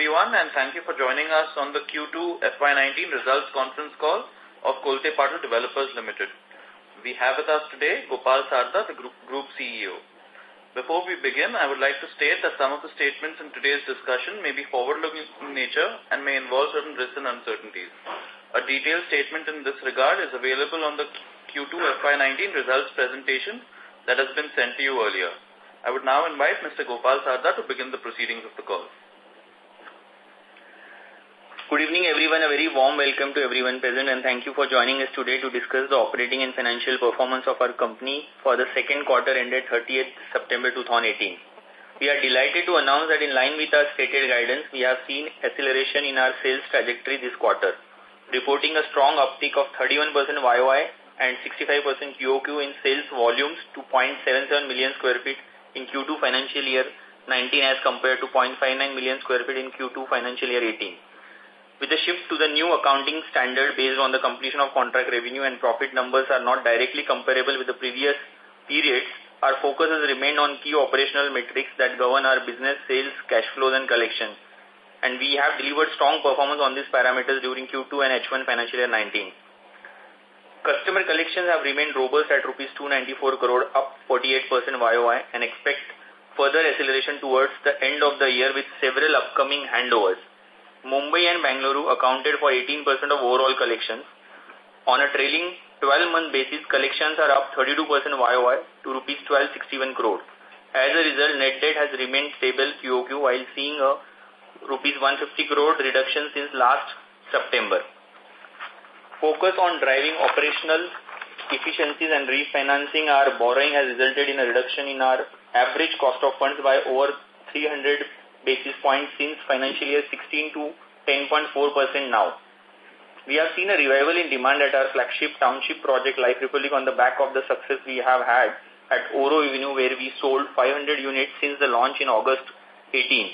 everyone, and thank you for joining us on the Q2 FY19 results conference call of Kolte Patil Developers Limited. We have with us today Gopal Sarda, the Group, Group CEO. Before we begin, I would like to state that some of the statements in today's discussion may be forward-looking in nature and may involve certain risks and uncertainties. A detailed statement in this regard is available on the Q2 FY19 results presentation that has been sent to you earlier. I would now invite Mr. Gopal Sarda to begin the proceedings of the call. Good evening, everyone. A very warm welcome to everyone present and thank you for joining us today to discuss the operating and financial performance of our company for the second quarter ended 30th September 2018. We are delighted to announce that in line with our stated guidance, we have seen acceleration in our sales trajectory this quarter, reporting a strong uptick of 31% YOY and 65% QOQ in sales volumes to 0.77 million square feet in Q2 financial year 19 as compared to 0.59 million square feet in Q2 financial year 18. With the shift to the new accounting standard based on the completion of contract revenue and profit numbers are not directly comparable with the previous periods, our focus has remained on key operational metrics that govern our business, sales, cash flows and collections. And we have delivered strong performance on these parameters during Q2 and H1 financial year 19. Customer collections have remained robust at rupees 294 crore, up 48% YOY, and expect further acceleration towards the end of the year with several upcoming handovers. Mumbai and Bangalore accounted for 18% of overall collections. On a trailing 12-month basis, collections are up 32% YOY to rupees 1261 crore. As a result, net debt has remained stable QOQ while seeing a rupees 150 crore reduction since last September. Focus on driving operational efficiencies and refinancing our borrowing has resulted in a reduction in our average cost of funds by over 300 basis points since financial year 16 to 10.4% now. We have seen a revival in demand at our flagship township project Life Republic on the back of the success we have had at Oro Avenue where we sold 500 units since the launch in August 18.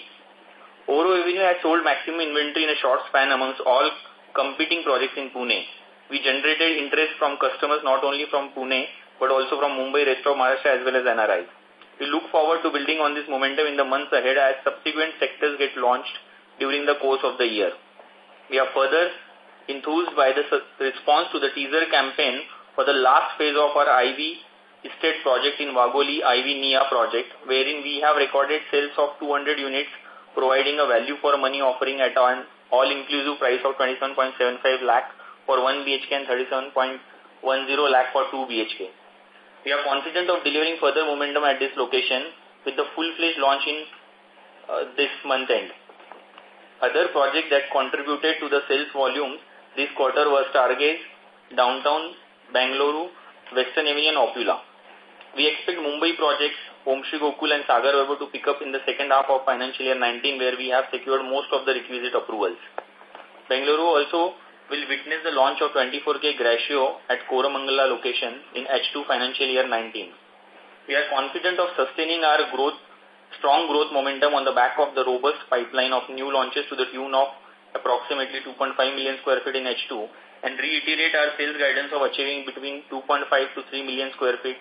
Oro Avenue has sold maximum inventory in a short span amongst all competing projects in Pune. We generated interest from customers not only from Pune but also from Mumbai, rest of Maharashtra as well as NRI. We look forward to building on this momentum in the months ahead as subsequent sectors get launched during the course of the year. We are further enthused by the response to the teaser campaign for the last phase of our Ivy Estate project in Wagholi Ivy Nia project, wherein we have recorded sales of 200 units, providing a value for money offering at an all-inclusive price of 27.75 lakh for 1 BHK and 37.10 lakh for 2 BHK. We are confident of delivering further momentum at this location with the full-fledged launch in uh, this month end. Other projects that contributed to the sales volumes this quarter were Stargaze, Downtown, Bangalore, Western Avenue and Opula. We expect Mumbai projects, Om Shri Gokul and Sagar Vaibhav to pick up in the second half of financial year 19 where we have secured most of the requisite approvals. Bangalore also will witness the launch of 24K Gracio at Koramangala location in H2 financial year 19. We are confident of sustaining our growth, strong growth momentum on the back of the robust pipeline of new launches to the tune of approximately 2.5 million square feet in H2 and reiterate our sales guidance of achieving between 2.5 to 3 million square feet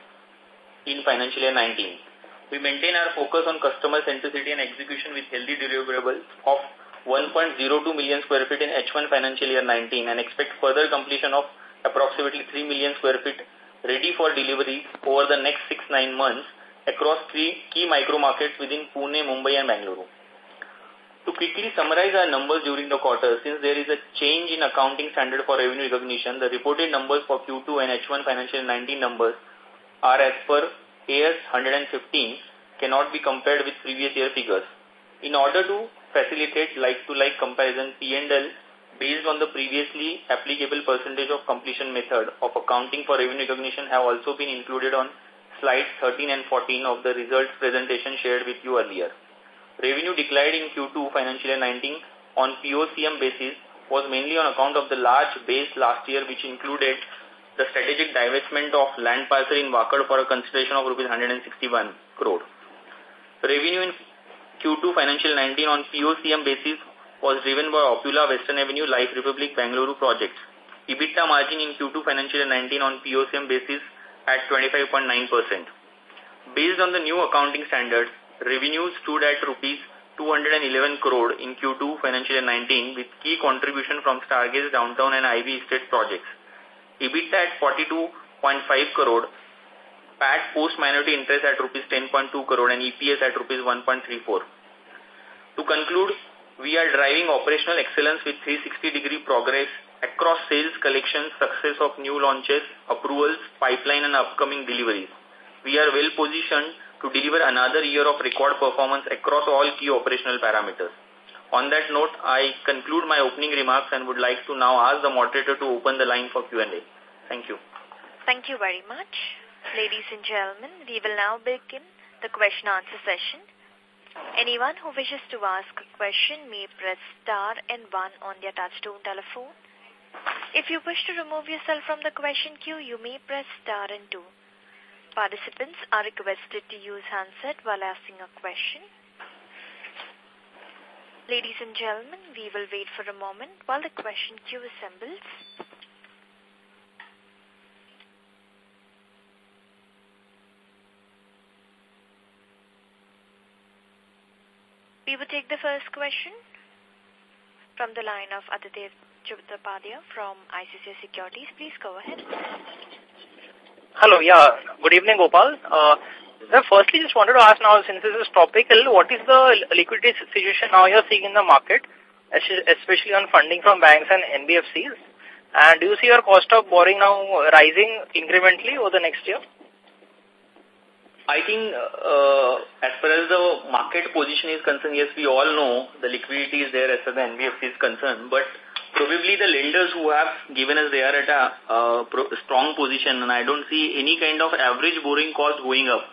in financial year 19. We maintain our focus on customer centricity and execution with healthy deliverables of 1.02 million square feet in H1 financial year 19 and expect further completion of approximately 3 million square feet ready for delivery over the next 6-9 months across three key micro markets within Pune, Mumbai and Bangalore. To quickly summarize our numbers during the quarter, since there is a change in accounting standard for revenue recognition, the reported numbers for Q2 and H1 financial 19 numbers are as per AS 115 cannot be compared with previous year figures. In order to facilitate like-to-like -like comparison, P&L based on the previously applicable percentage of completion method of accounting for revenue recognition have also been included on slides 13 and 14 of the results presentation shared with you earlier. Revenue declined in Q2 financial year 19 on POCM basis was mainly on account of the large base last year which included the strategic divestment of land parcel in Wakad for a consideration of rupees 161 crore. Revenue in Q2 financial 19 on POCM basis was driven by Opula Western Avenue Life Republic Bangalore projects. EBITDA margin in Q2 financial 19 on POCM basis at 25.9%. Based on the new accounting standards, revenues stood at rupees 211 crore in Q2 financial 19 with key contribution from Stargaze Downtown and Ivy Estate projects. EBITDA at 42.5 crore, PAT post minority interest at rupees 10.2 crore and EPS at rupees 1.34. To conclude, we are driving operational excellence with 360 degree progress across sales, collections, success of new launches, approvals, pipeline and upcoming deliveries. We are well positioned to deliver another year of record performance across all key operational parameters. On that note, I conclude my opening remarks and would like to now ask the moderator to open the line for Q&A. Thank you. Thank you very much. Ladies and gentlemen, we will now begin the question answer session. Anyone who wishes to ask a question may press star and one on their touchtone telephone. If you wish to remove yourself from the question queue, you may press star and two. Participants are requested to use handset while asking a question. Ladies and gentlemen, we will wait for a moment while the question queue assembles. We will take the first question from the line of Aditya Chattopadhyay from ICICI Securities. Please go ahead. Hello, yeah. Good evening, Gopal. Uh, firstly, just wanted to ask now, since this is topical, what is the liquidity situation now you're seeing in the market, especially on funding from banks and NBFCs? And do you see your cost of borrowing now rising incrementally over the next year? I think uh, as far as the market position is concerned, yes, we all know the liquidity is there as far as the NBFC is concerned, but probably the lenders who have given us they are at a uh, strong position and I don't see any kind of average borrowing cost going up.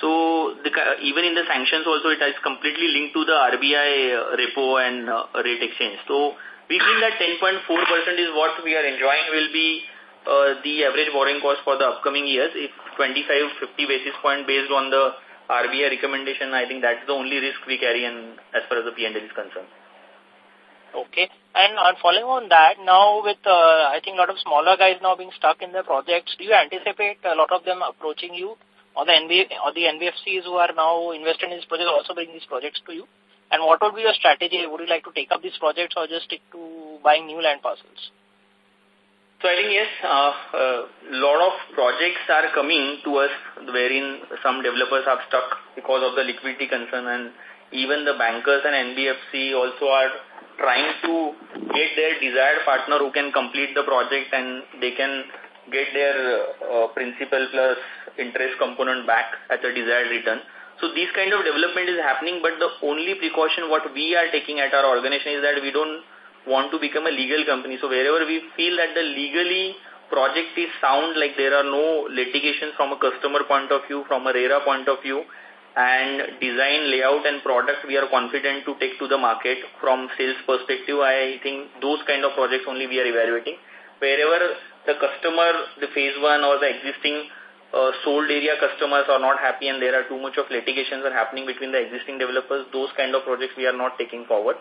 So the, even in the sanctions also it is completely linked to the RBI uh, repo and uh, rate exchange. So we feel that 10.4% is what we are enjoying will be uh, the average borrowing cost for the upcoming years. If 25, 50 basis point based on the RBI recommendation, I think that's the only risk we carry in as far as the P&L is concerned. Okay. And uh, following on that, now with, uh, I think, a lot of smaller guys now being stuck in their projects, do you anticipate a lot of them approaching you or the, NB, or the NBFCs who are now invested in these projects also bring these projects to you? And what would be your strategy? Would you like to take up these projects or just stick to buying new land parcels? So I think yes, a uh, uh, lot of projects are coming to us wherein some developers are stuck because of the liquidity concern and even the bankers and NBFC also are trying to get their desired partner who can complete the project and they can get their uh, principal plus interest component back at the desired return. So this kind of development is happening, but the only precaution what we are taking at our organization is that we don't want to become a legal company. So wherever we feel that the legally project is sound, like there are no litigations from a customer point of view, from a RERA point of view, and design, layout and product we are confident to take to the market from sales perspective, I think those kind of projects only we are evaluating. Wherever the customer, the phase one or the existing uh, sold area customers are not happy and there are too much of litigations are happening between the existing developers, those kind of projects we are not taking forward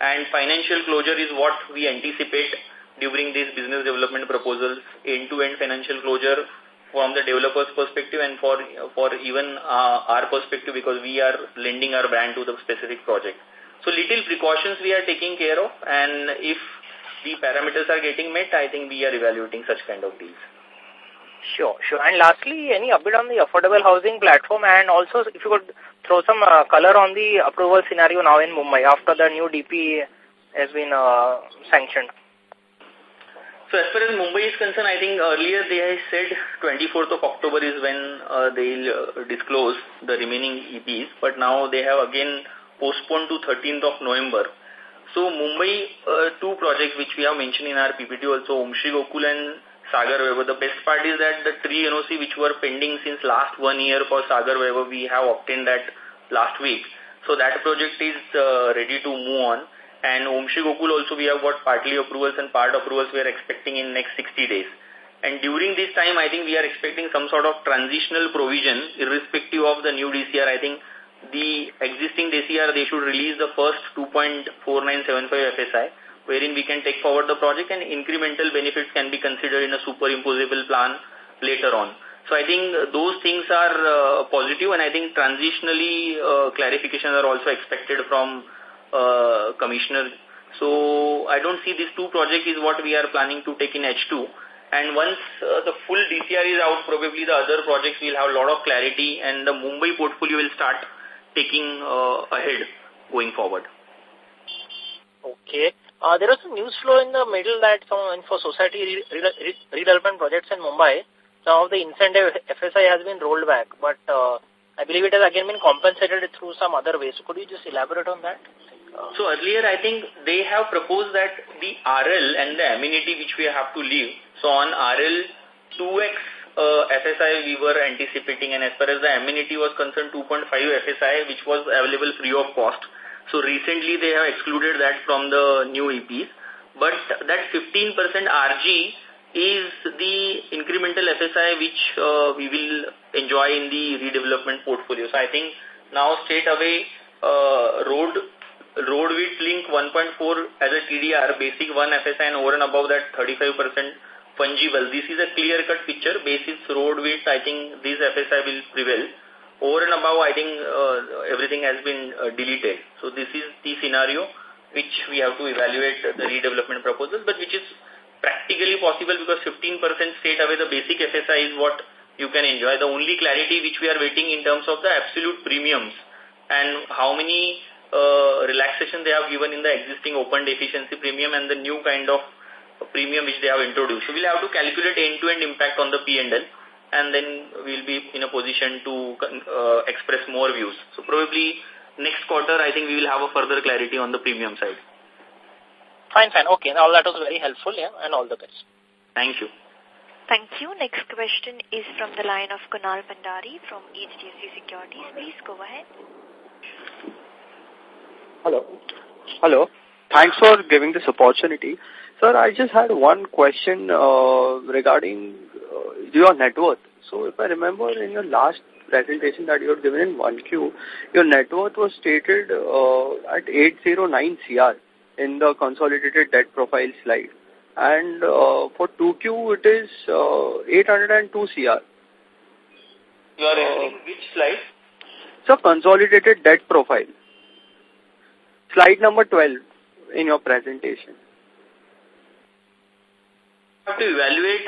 and financial closure is what we anticipate during these business development proposals, end-to-end -end financial closure from the developer's perspective and for for even uh, our perspective because we are lending our brand to the specific project. So little precautions we are taking care of and if the parameters are getting met, I think we are evaluating such kind of deals. Sure, sure. And lastly, any update on the affordable housing platform and also if you could throw some uh, color on the approval scenario now in Mumbai after the new DP has been uh, sanctioned? So as far as Mumbai is concerned, I think earlier they said 24th of October is when uh, they'll uh, disclose the remaining EPs, but now they have again postponed to 13th of November. So Mumbai, uh, two projects which we have mentioned in our PPT also, Om Shri Gokul and Sagar Vaibhav. The best part is that the three NOC which were pending since last one year for Sagar Vaibhav, we have obtained that last week. So that project is uh, ready to move on. And Om Gokul also we have got partly approvals and part approvals we are expecting in next 60 days. And during this time, I think we are expecting some sort of transitional provision irrespective of the new DCR. I think the existing DCR, they should release the first 2.4975 FSI wherein we can take forward the project and incremental benefits can be considered in a superimposable plan later on. So I think those things are uh, positive and I think transitionally uh, clarifications are also expected from uh, Commissioner. So I don't see these two projects is what we are planning to take in H2. And once the full DCR is out, probably the other projects will have a lot of clarity and the Mumbai portfolio will start taking ahead going forward. Okay. Uh, there was some news flow in the middle that some, for society re re redevelopment projects in Mumbai, some of the incentive FSI has been rolled back, but uh, I believe it has again been compensated through some other ways. So could you just elaborate on that? So earlier, I think they have proposed that the RL and the amenity which we have to leave. So on RL, 2x uh, FSI we were anticipating, and as far as the amenity was concerned, 2.5 FSI, which was available free of cost. So recently they have excluded that from the new EPs. But that 15% RG is the incremental FSI which uh, we will enjoy in the redevelopment portfolio. So I think now straight away uh, road road width link 1.4 as a TDR, basic 1 FSI and over and above that 35% fungible. This is a clear-cut picture. Basis road width, I think this FSI will prevail. Over and above, I think uh, everything has been uh, deleted. So this is the scenario which we have to evaluate the redevelopment proposal, but which is practically possible because 15% straight away the basic FSI is what you can enjoy. The only clarity which we are waiting in terms of the absolute premiums and how many uh, relaxation they have given in the existing open deficiency premium and the new kind of premium which they have introduced. So we'll have to calculate end-to-end -end impact on the P&L and then we'll be in a position to uh, express more views. So probably next quarter, I think we will have a further clarity on the premium side. Fine, fine. Okay, now that was very helpful, yeah, and all the best. Thank you. Thank you. Next question is from the line of Kunal Pandari from HDFC Securities. Please go ahead. Hello. Hello. Thanks for giving this opportunity. Sir, I just had one question uh, regarding your net worth. So if I remember in your last presentation that you had given in 1Q, your net worth was stated uh, at 809 CR in the consolidated debt profile slide. And uh, for 2Q, it is uh, 802 CR. You are uh, which slide? So consolidated debt profile. Slide number 12 in your presentation. have to evaluate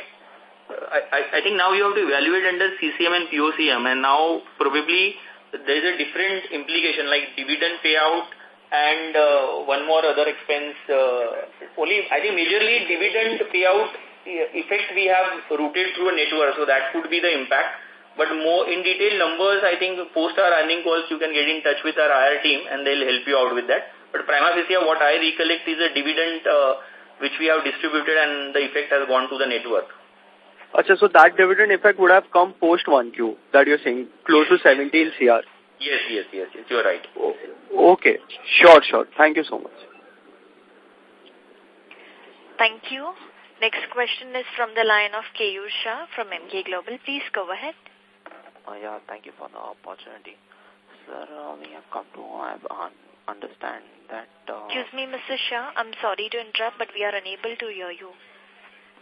I, I think now you have to evaluate under CCM and POCM and now probably there is a different implication like dividend payout and uh, one more other expense. Uh, only I think majorly dividend payout effect we have routed through a network so that could be the impact. But more in detail numbers, I think post our earning calls, you can get in touch with our IR team and they'll help you out with that. But prima facie, what I recollect is a dividend uh, which we have distributed and the effect has gone to the network. Achha, so that dividend effect would have come post 1Q, that you're saying, close to 17 CR. Yes, yes, yes, yes, you're right. Okay, sure, sure. Thank you so much. Thank you. Next question is from the line of Keyur Shah from Emkay Global. Please go ahead. Uh, yeah, thank you for the opportunity. Sir, uh, we have come to uh, understand that... Uh, Excuse me, Mr. Shah. I'm sorry to interrupt, but we are unable to hear you.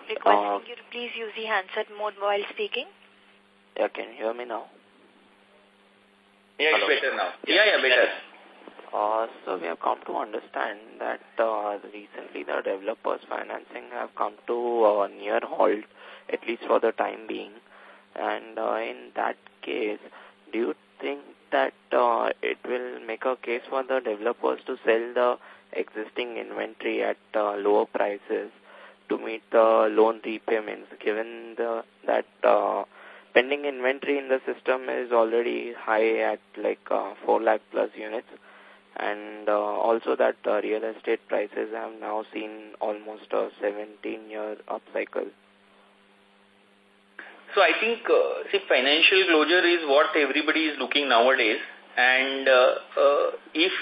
Requesting uh, you to please use the handset mode while speaking. Yeah, can you hear me now? Yeah, Hello. it's better now. Yeah, yeah, better. Uh, so we have come to understand that uh, recently the developers financing have come to uh, near halt, at least for the time being. And uh, in that case, do you think that uh, it will make a case for the developers to sell the existing inventory at uh, lower prices to meet the loan repayments, given the that uh, pending inventory in the system is already high at like uh, 4 lakh plus units and uh, also that uh, real estate prices have now seen almost a 17-year upcycle. So I think, uh, see, financial closure is what everybody is looking nowadays. And uh, uh, if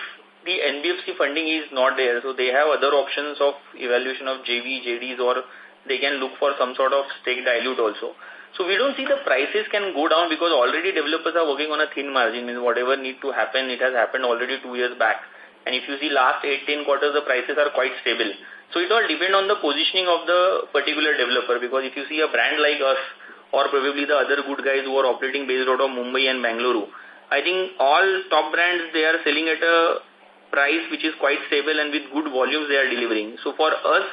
the NBFC funding is not there, so they have other options of evaluation of JV, JDs, or they can look for some sort of stake dilute also. So we don't see the prices can go down because already developers are working on a thin margin. Means whatever need to happen, it has happened already two years back. And if you see last 18 quarters, the prices are quite stable. So it all depends on the positioning of the particular developer because if you see a brand like us or probably the other good guys who are operating based out of Mumbai and Bangalore. I think all top brands, they are selling at a price which is quite stable and with good volumes they are delivering. So for us,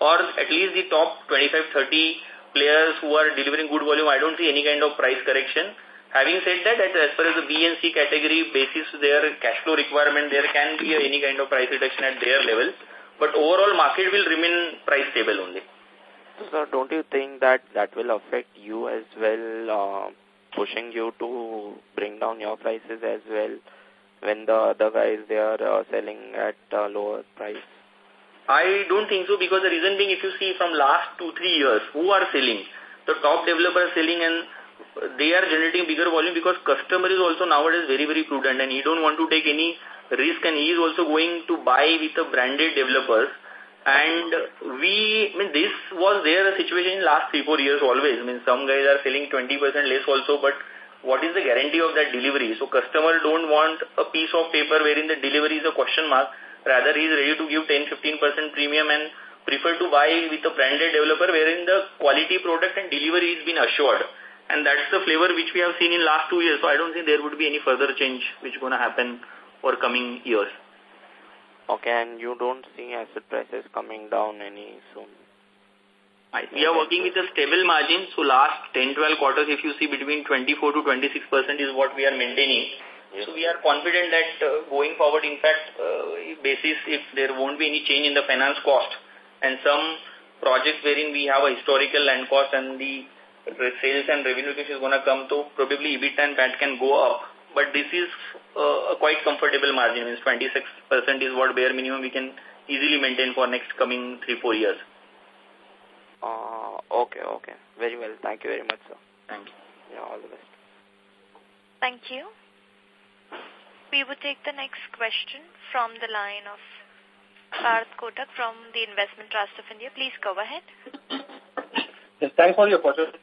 or at least the top 25-30 players who are delivering good volume, I don't see any kind of price correction. Having said that, as far as the B and C category basis their cash flow requirement, there can be any kind of price reduction at their level. But overall market will remain price stable only. So don't you think that that will affect you as well, uh, pushing you to bring down your prices as well when the other guys, they are uh, selling at a lower price? I don't think so because the reason being if you see from last two, three years, who are selling? The top developers selling and they are generating bigger volume because customer is also nowadays very, very prudent and he don't want to take any risk and he is also going to buy with the branded developers and we, I mean, this was there a situation in last three, four years always. I mean, some guys are selling 20% less also, but what is the guarantee of that delivery? So customer don't want a piece of paper wherein the delivery is a question mark. Rather, he is ready to give 10-15% premium and prefer to buy with a branded developer wherein the quality product and delivery is been assured. And that's the flavor which we have seen in last two years. So I don't think there would be any further change which is going to happen for coming years. Okay, and you don't see asset prices coming down any soon? I, we are working with a stable margin. So last 10, 12 quarters, if you see between 24 to 26 percent is what we are maintaining. Yes. So we are confident that uh, going forward, in fact, uh, basis if there won't be any change in the finance cost and some projects wherein we have a historical land cost and the sales and revenue which is going to come to, probably EBIT and PAT can go up. But this is uh, a quite comfortable margin. Means 26% is what bare minimum we can easily maintain for next coming three, four years. Uh, okay, okay. Very well. Thank you very much, sir. Thank you. Yeah, all the best. Thank you. We would take the next question from the line of Parth Kotak from the Investment Trust of India. Please go ahead. Yes, thanks for the opportunity.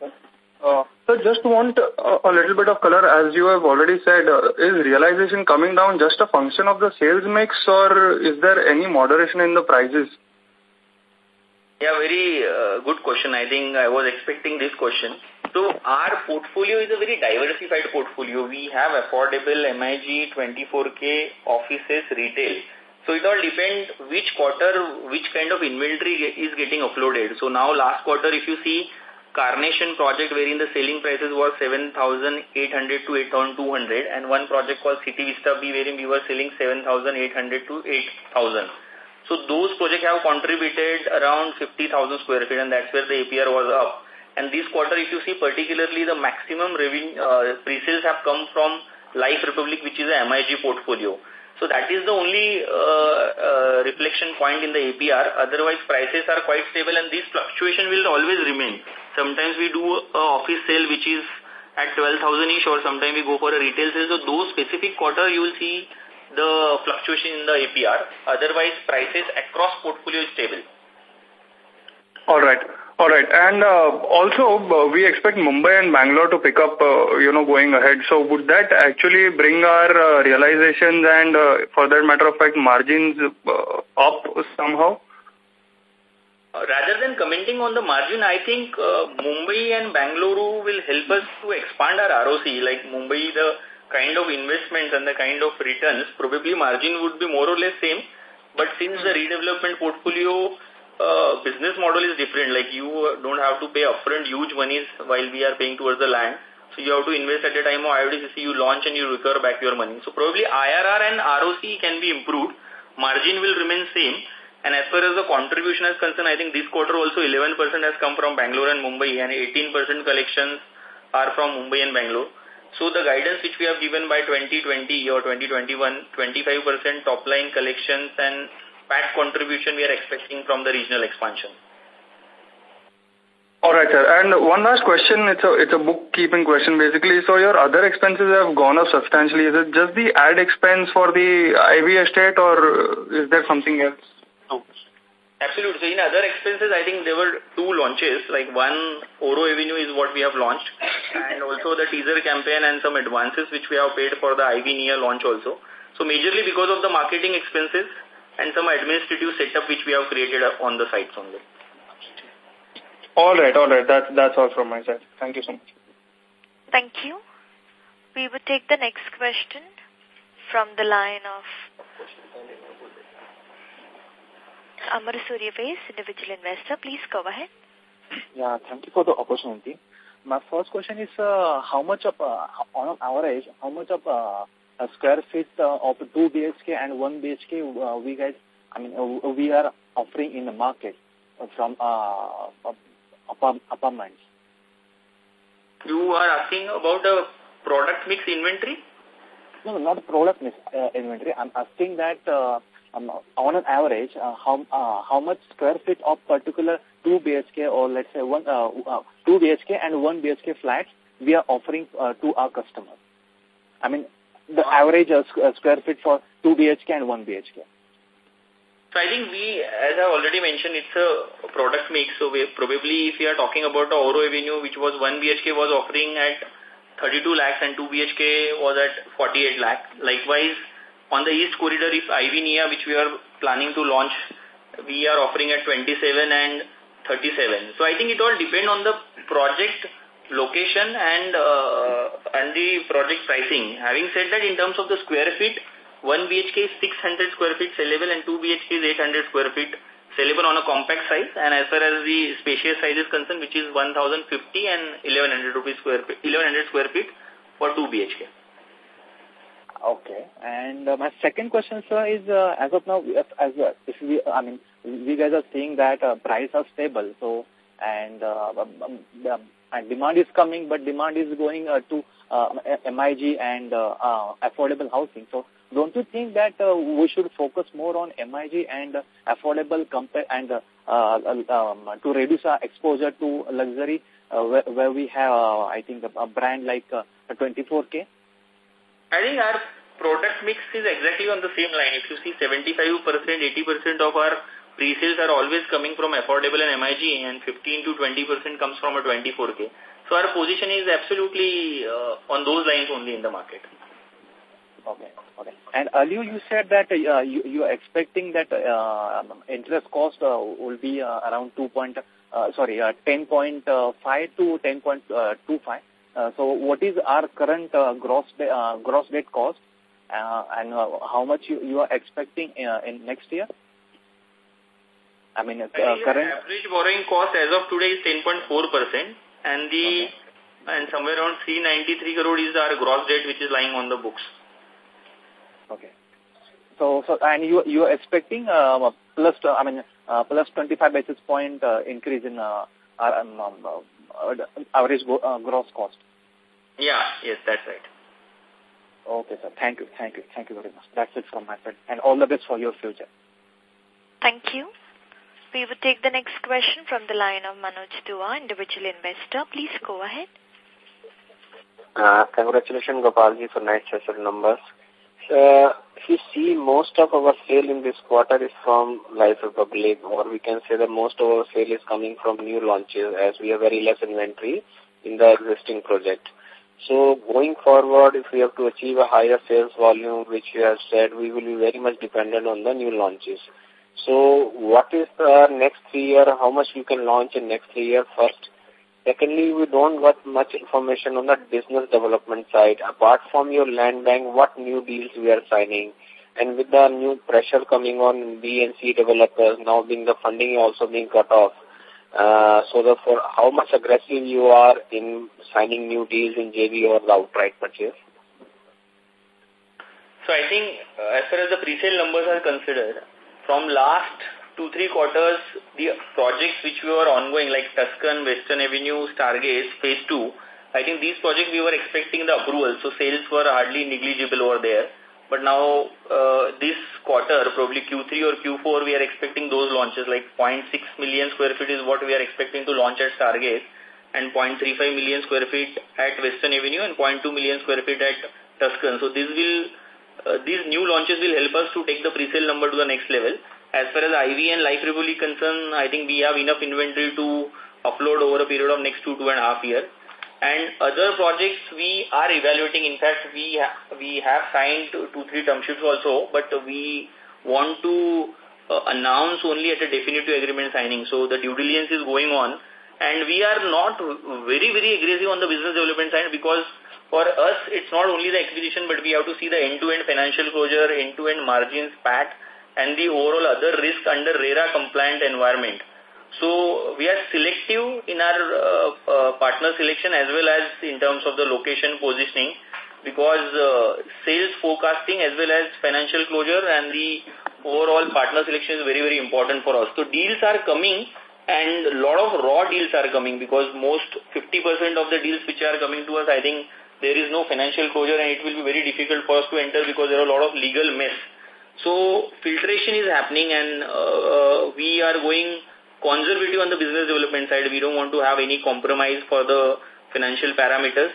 Uh, so just want a, a, little bit of color, as you have already said, uh, is realization coming down just a function of the sales mix or is there any moderation in the prices? Yeah, very uh, good question. I think I was expecting this question. So our portfolio is a very diversified portfolio. We have affordable MIG, 24K, offices, retail. So it all depends which quarter, which kind of inventory is getting uploaded. So now last quarter, if you see, Carnation project wherein the selling prices was 7,800 to 8,200 and one project called City Vista B wherein we were selling 7,800 to 8,000. So those projects have contributed around 50,000 square feet and that's where the APR was up. And this quarter, if you see particularly the maximum revenue, uh, pre-sales have come from Life Republic, which is a MIG portfolio. So that is the only uh, uh, reflection point in the APR. Otherwise, prices are quite stable and this fluctuation will always remain. Sometimes we do a office sale which is at 12,000-ish or sometimes we go for a retail sale. So those specific quarter you will see the fluctuation in the APR. Otherwise, prices across portfolio is stable. All right. All right. And uh, also, uh, we expect Mumbai and Bangalore to pick up, uh, you know, going ahead. So would that actually bring our uh, realizations and, uh, for that matter of fact, margins uh, up somehow? Rather than commenting on the margin, I think uh, Mumbai and Bangalore will help us to expand our ROC. Like Mumbai, the kind of investments and the kind of returns, probably margin would be more or less same. But since the redevelopment portfolio uh, business model is different, like you don't have to pay upfront huge monies while we are paying towards the land. So you have to invest at the time of IODCC, you launch and you recover back your money. So probably IRR and ROC can be improved. Margin will remain same. And as far as the contribution is concerned, I think this quarter also 11% has come from Bangalore and Mumbai and 18% collections are from Mumbai and Bangalore. So the guidance which we have given by 2020 or 2021, 25% top line collections and PAT contribution we are expecting from the regional expansion. All right, sir. And one last question. It's a it's a bookkeeping question, basically. So your other expenses have gone up substantially. Is it just the ad expense for the Ivy estate, or is there something else? No. Absolutely. So in other expenses, I think there were two launches. Like one, Oro Avenue is what we have launched. And also the teaser campaign and some advances which we have paid for the Ivy Nia launch also. So majorly because of the marketing expenses and some administrative setup which we have created on the sites only. All right, all right. That's, that's all from my side. Thank you so much. Thank you. We will take the next question from the line of Amar Suryaves, individual investor. Please go ahead. Yeah, thank you for the opportunity. My first question is uh, how much of, uh, on average, how much of uh, a square feet uh, of 2 BHK and 1 BHK uh, we guys, I mean, uh, we are offering in the market from uh, apartments? You are asking about the product mix inventory? No, not product mix uh, inventory. I'm asking that uh, um, on an average, uh, how uh, how much square feet of particular 2 BHK or let's say one uh, uh, 2 BHK and 1 BHK flats we are offering uh, to our customers. I mean, the average uh, square feet for 2 BHK and 1 BHK. So I think we, as I already mentioned, it's a product mix. So we probably, if we are talking about the Oro Avenue, which was 1 BHK was offering at 32 lakhs and 2 BHK was at 48 lakh. Likewise, on the East Corridor, if Ivynia, which we are planning to launch, we are offering at 27 and 37. So I think it all depends on the project location and uh, and the project pricing. Having said that, in terms of the square feet, 1 BHK is 600 square feet sellable and 2 BHK is 800 square feet sellable on a compact size and as far as the spacious size is concerned which is 1050 and 1100 rupees square feet, 1100 square feet for 2 BHK. Okay. And uh, my second question, sir, is uh, as of now, as uh, if we, I mean, we guys are seeing that prices are stable. So, and um, um, and demand is coming, but demand is going uh, to uh, MIG and uh, uh, affordable housing. So, don't you think that we should focus more on MIG and uh, affordable compare and uh, uh, um, to reduce our exposure to luxury uh, where, where we have, I think, a, brand like uh, 24K? I think our product mix is exactly on the same line. If you see 75%, 80% of our pre-sales are always coming from affordable and MIG and 15 to 20% comes from a 24K. So our position is absolutely uh, on those lines only in the market. Okay. Okay. And earlier you said that uh, you, you are expecting that uh, interest cost uh, will be uh, around 2 point, uh, sorry, uh, 10.5 to 10.25. Uh, so what is our current uh, gross, uh, gross debt cost uh, and uh, how much you, you are expecting uh, in next year? I mean, uh, current average borrowing cost as of today is 10.4% and the okay. and somewhere around 393 crore is our gross debt which is lying on the books. Okay. So, so and you you are expecting uh, plus I mean uh, plus 25 basis point uh, increase in uh, our um, uh, average uh, gross cost. Yeah. Yes, that's right. Okay, sir. Thank you. Thank you. Thank you very much. That's it from my side. And all the best for your future. Thank you. We will take the next question from the line of Manoj Dua, individual investor. Please go ahead. Uh, congratulations, Gopalji, for nice set of numbers. Uh, if you see, most of our sale in this quarter is from Life Republic, or we can say that most of our sale is coming from new launches, as we have very less inventory in the existing project. So going forward, if we have to achieve a higher sales volume, which you have said, we will be very much dependent on the new launches. So what is the next three year, how much you can launch in next three year first? Secondly, we don't got much information on the business development side. Apart from your land bank, what new deals we are signing? And with the new pressure coming on B and C developers, now being the funding also being cut off, uh, so therefore, how much aggressive you are in signing new deals in JV or the outright purchase? So I think uh, as far as the pre-sale numbers are considered, from last two, three quarters, the projects which we were ongoing like Tuscan, Western Avenue, Stargaze, Phase 2, I think these projects we were expecting the approval, so sales were hardly negligible over there. But now uh, this quarter, probably Q3 or Q4, we are expecting those launches like 0.6 million square feet is what we are expecting to launch at Stargaze and 0.35 million square feet at Western Avenue and 0.2 million square feet at Tuscan. So this will, uh, these new launches will help us to take the pre-sale number to the next level. As far as Ivy and Life Republic concerned, I think we have enough inventory to upload over a period of next two, two and a half years. And other projects we are evaluating. In fact, we, ha we have signed two, three term sheets also, but we want to uh, announce only at a definitive agreement signing. So the due diligence is going on And we are not very, very aggressive on the business development side because for us, it's not only the acquisition, but we have to see the end-to-end -end financial closure, end-to-end -end margins, PAT, and the overall other risk under RERA compliant environment. So we are selective in our uh, uh, partner selection as well as in terms of the location positioning because uh, sales forecasting as well as financial closure and the overall partner selection is very, very important for us. So deals are coming and a lot of raw deals are coming because most 50% of the deals which are coming to us, I think there is no financial closure and it will be very difficult for us to enter because there are a lot of legal mess. So filtration is happening and uh, uh, we are going conservative on the business development side. We don't want to have any compromise for the financial parameters.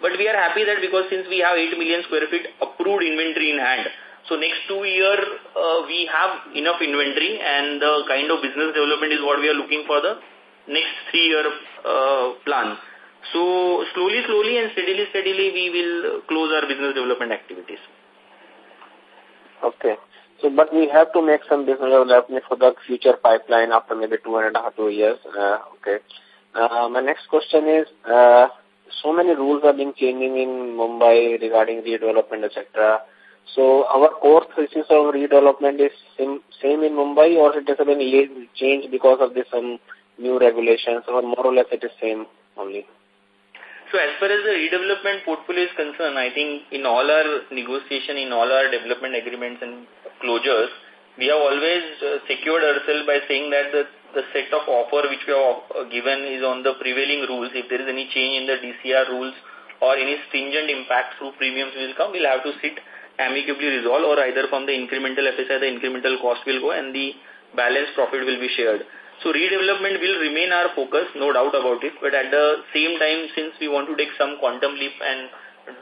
But we are happy that because since we have 8 million square feet approved inventory in hand, so next two year uh, we have enough inventory and the kind of business development is what we are looking for the next three year uh, plan. So slowly, slowly and steadily, steadily, we will close our business development activities. Okay. So, but we have to make some business development for the future pipeline after maybe two and a half, two years. Uh, okay. Uh, my next question is, uh, so many rules are being changing in Mumbai regarding redevelopment, etc. So, our core thesis of redevelopment is same, same in Mumbai or it has been changed because of this some new regulations or more or less it is same only? So as far as the redevelopment portfolio is concerned, I think in all our negotiation, in all our development agreements and closures, we have always uh, secured ourselves by saying that the, the set of offer which we have uh, given is on the prevailing rules. If there is any change in the DCR rules or any stringent impact through premiums will come, we'll have to sit amicably resolve or either from the incremental FSI, the incremental cost will go and the balance profit will be shared. So redevelopment will remain our focus, no doubt about it. But at the same time, since we want to take some quantum leap and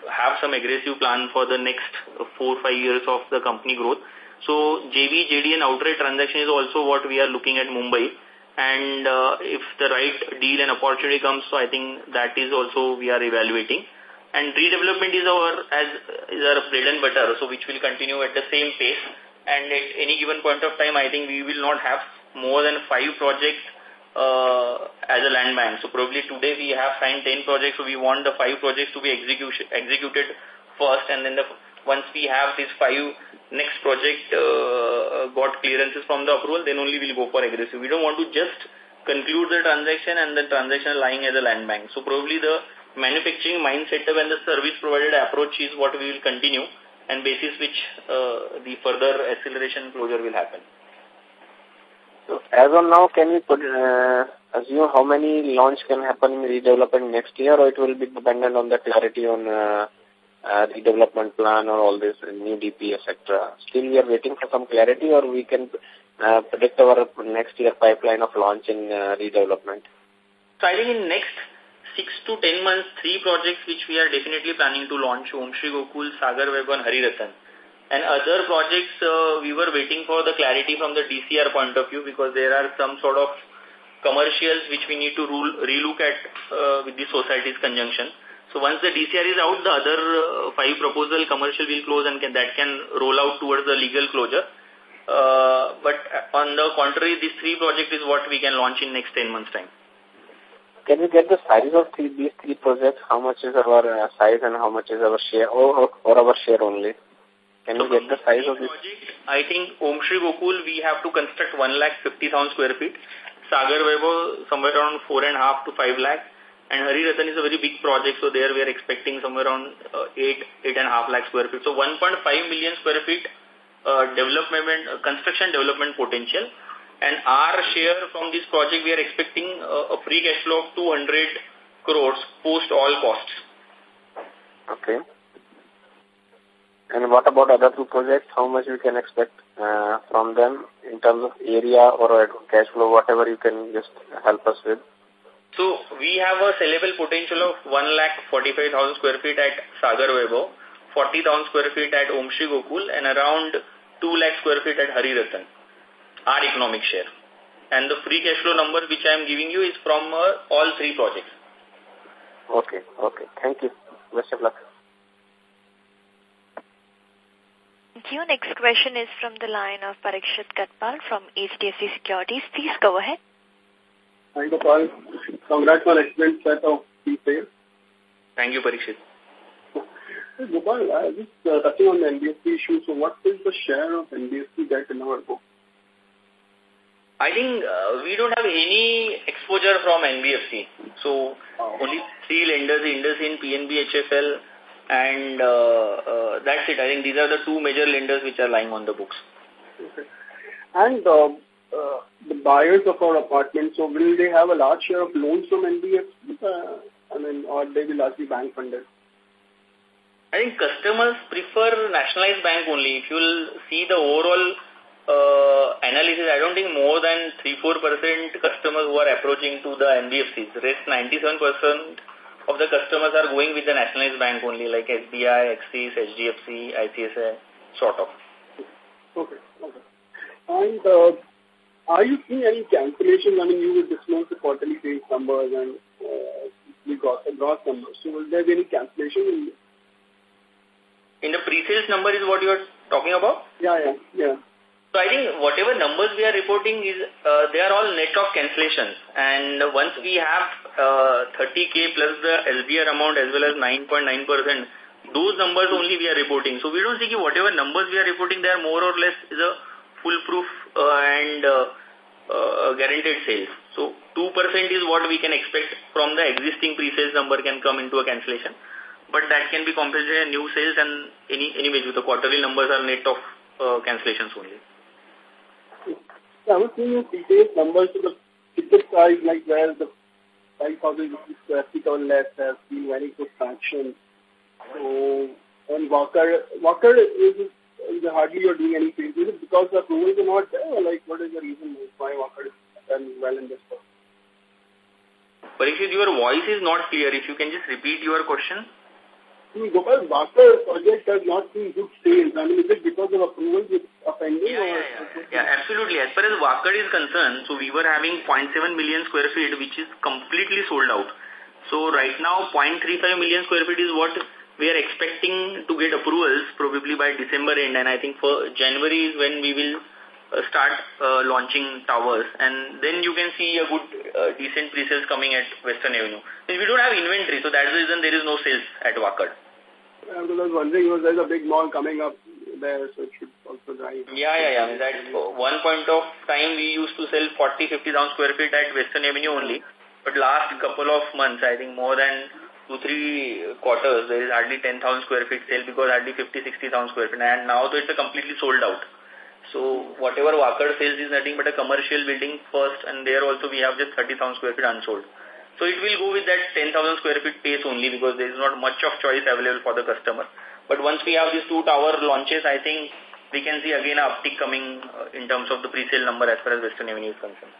have some aggressive plan for the next four, five years of the company growth. So JV, JD and outright transaction is also what we are looking at Mumbai. And uh, if the right deal and opportunity comes, so I think that is also we are evaluating. And redevelopment is our as is our bread and butter, so which will continue at the same pace. And at any given point of time, I think we will not have more than five projects uh, as a land bank. So probably today we have signed 10 projects, so we want the five projects to be execution, executed first and then the, once we have these five next project uh, got clearances from the approval, then only we'll go for aggressive. We don't want to just conclude the transaction and the transaction lying as a land bank. So probably the manufacturing mindset and the service provided approach is what we will continue and basis which uh, the further acceleration closure will happen. So as of now, can we put, uh, assume how many launch can happen in redevelopment next year or it will be dependent on the clarity on uh, uh, redevelopment plan or all this new DP, etc. Still we are waiting for some clarity or we can uh, predict our next year pipeline of launch in uh, redevelopment? So I think in next six to ten months, three projects which we are definitely planning to launch, Om Shri Gokul, Sagar Vaibhav and Hari Ratan. And other projects, uh, we were waiting for the clarity from the DCR point of view because there are some sort of commercials which we need to rule, relook at uh, with the society's conjunction. So once the DCR is out, the other uh, five proposal commercial will close and can, that can roll out towards the legal closure. Uh, but on the contrary, these three projects is what we can launch in next 10 months' time. Can we get the size of three, these three projects? How much is our uh, size and how much is our share or, or our share only? Can you get the size of this? Project, I think Om Shri Gokul, we have to construct 1 lakh 50,000 square feet. Sagar Vaibhav, somewhere around 4.5 to 5 lakh. And Hari Ratan is a very big project, so there we are expecting somewhere around uh, 8, 8.5 lakh square feet. So 1.5 million square feet uh, development, uh, construction development potential. And our share from this project, we are expecting uh, a free cash flow of 200 crores post all costs. Okay. And what about other two projects? How much we can expect uh, from them in terms of area or cash flow, whatever you can just help us with? So we have a sellable potential of 1 lakh 45,000 square feet at Sagar Vaibhav, 40,000 square feet at Om Shri Gokul and around 2 lakh square feet at Hari Ratan, our economic share. And the free cash flow number which I am giving you is from uh, all three projects. Okay, okay. Thank you. Best of luck. Thank you. Next question is from the line of Parikshit Kandpal from HDFC Securities. Please go ahead. Hi, Gopal. congrats on excellent set of pre-sales. Thank you, Parikshit. Gopal, uh, just uh, touching on the NBFC issue, so what is the share of NBFC debt in our book? I think uh, we don't have any exposure from NBFC. So oh. only three lenders, IndusInd, PNB, HFL, and uh, uh, that's it. I think these are the two major lenders which are lying on the books. Okay. And um, uh, the buyers of our apartments, so will they have a large share of loans from NBFC? Uh, I mean, or they will largely bank funded? I think customers prefer nationalized bank only. If you'll see the overall uh, analysis, I don't think more than 3-4% customers who are approaching to the NBFCs. The rest 97% of the customers are going with the nationalized bank only, like SBI, Axis, HDFC, ICICI, sort of. Okay, okay. And uh, are you seeing any cancellation? I mean, you will disclose the quarterly sales numbers and uh, the gross, gross numbers. So will there be any cancellation in in the pre-sales number is what you are talking about? Yeah, yeah, yeah. So I think whatever numbers we are reporting is, uh, they are all net of cancellations. And once we have uh, 30K plus the LBR amount as well as 9.9%, those numbers only we are reporting. So we don't see whatever numbers we are reporting, they are more or less is a foolproof uh, and uh, uh, guaranteed sales. So 2% is what we can expect from the existing pre-sales number can come into a cancellation. But that can be compensated in new sales and any anyway, the quarterly numbers are net of uh, cancellations only. I was seeing your detailed numbers to the ticket size, like where the 5,000 square feet or less has been very good traction. So, and Wakad, Wakad is, is hardly you're doing any sales. Is it because the approvals are not there, or like what is the reason why Wakad is done well in this one? Parikshit, your voice is not clear. If you can just repeat your question. Gopal, Wakad project has not seen good sales. I mean, is it because of approvals of pending? Yeah, yeah, yeah, yeah, absolutely. As far as Wakad is concerned, so we were having 0.7 million square feet, which is completely sold out. So right now, 0.35 million square feet is what we are expecting to get approvals probably by December end. And I think for January is when we will uh, start uh, launching towers. And then you can see a good, uh, decent pre-sales coming at Western Avenue. We don't have inventory, so that's the reason there is no sales at Wakad. I was wondering, was there's a big mall coming up there, so it should also drive. Yeah, yeah, yeah. That one point of time we used to sell 40, 50,000 square feet at Western Avenue only. But last couple of months, I think more than two, three quarters, there is hardly 10,000 square feet sale because hardly 50, 60,000 square feet. And now it's completely sold out. So whatever Wakad sales is nothing but a commercial building first and there also we have just 30,000 square feet unsold. So it will go with that 10,000 square feet pace only because there is not much of choice available for the customer. But once we have these two tower launches, I think we can see again a uptick coming uh, in terms of the pre-sale number as far as Western Avenue is concerned.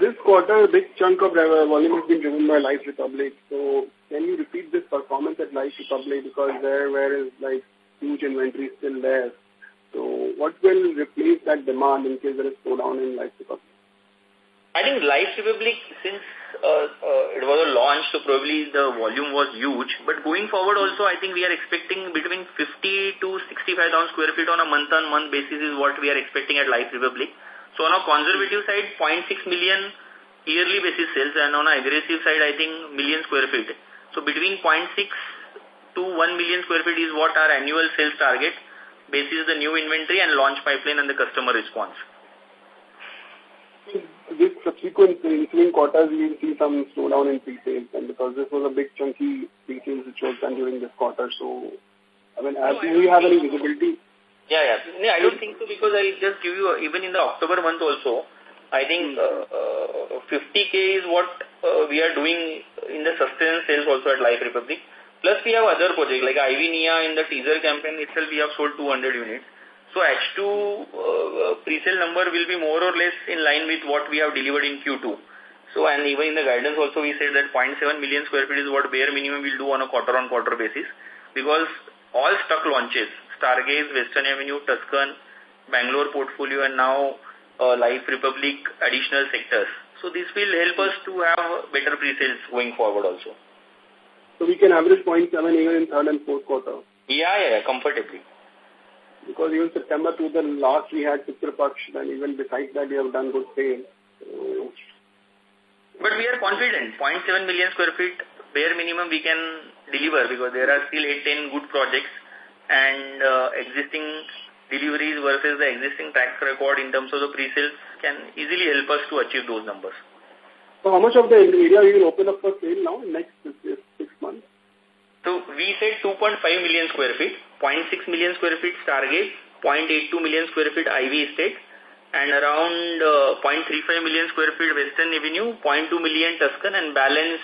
This quarter, a big chunk of volume has been driven by Life Republic. So can you repeat this performance at Life Republic because there where is like huge inventory still there. So what will replace that demand in case there is slowdown in Life Republic? I think Life Republic, since uh, uh, it was a launch, so probably the volume was huge. But going forward also, I think we are expecting between 50 to 65,000 square feet on a month-on-month -month basis is what we are expecting at Life Republic. So on a conservative side, 0.6 million yearly basis sales and on an aggressive side, I think million square feet. So between 0.6 to 1 million square feet is what our annual sales target basis the new inventory and launch pipeline and the customer response this subsequent ensuing quarters, we will see some slowdown in pre-sales, and because this was a big chunky pre-sales which was done during this quarter, so I mean, no, do you have any visibility? Yeah, yeah. No, I don't think so because I'll just give you, even in the October month also, I think uh, uh, 50K is what uh, we are doing in the sustenance sales also at Life Republic. Plus we have other projects like Ivy Nia in the teaser campaign itself we have sold 200 units. So H2 uh, pre-sale number will be more or less in line with what we have delivered in Q2. So and even in the guidance also we said that 0.7 million square feet is what bare minimum we'll do on a quarter-on-quarter -quarter basis because all stock launches, Stargaze, Western Avenue, Tuscan, Bangalore portfolio and now uh, Life Republic additional sectors. So this will help us to have better pre-sales going forward also. So we can average 0.7 even in third and fourth quarter? Yeah, yeah, yeah comfortably because even September to the last we had Pitru Paksh and even besides that we have done good sales. So, But we are confident. 0.7 million square feet, bare minimum we can deliver because there are still 8, 10 good projects and uh, existing deliveries versus the existing track record in terms of the pre-sales can easily help us to achieve those numbers. So how much of the area we will open up for sale now in next months? So we said 2.5 million square feet, 0.6 million square feet Stargaze, 0.82 million square feet Ivy Estate, and around uh, 0.35 million square feet Western Avenue, 0.2 million Tuscan, and balance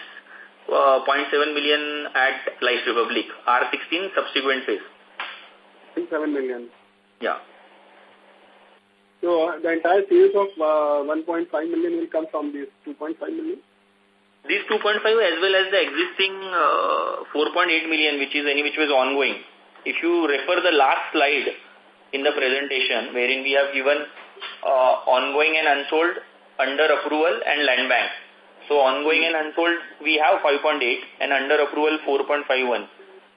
uh, 0.7 million at Life Republic, R16 subsequent phase. 0.7 million. Yeah. So uh, the entire sales of uh, 1.5 million will come from this 2.5 million? These 2.5 as well as the existing uh, 4.8 million which is any which was ongoing. If you refer the last slide in the presentation wherein we have given uh, ongoing and unsold under approval and land bank. So ongoing and unsold we have 5.8 and under approval 4.51.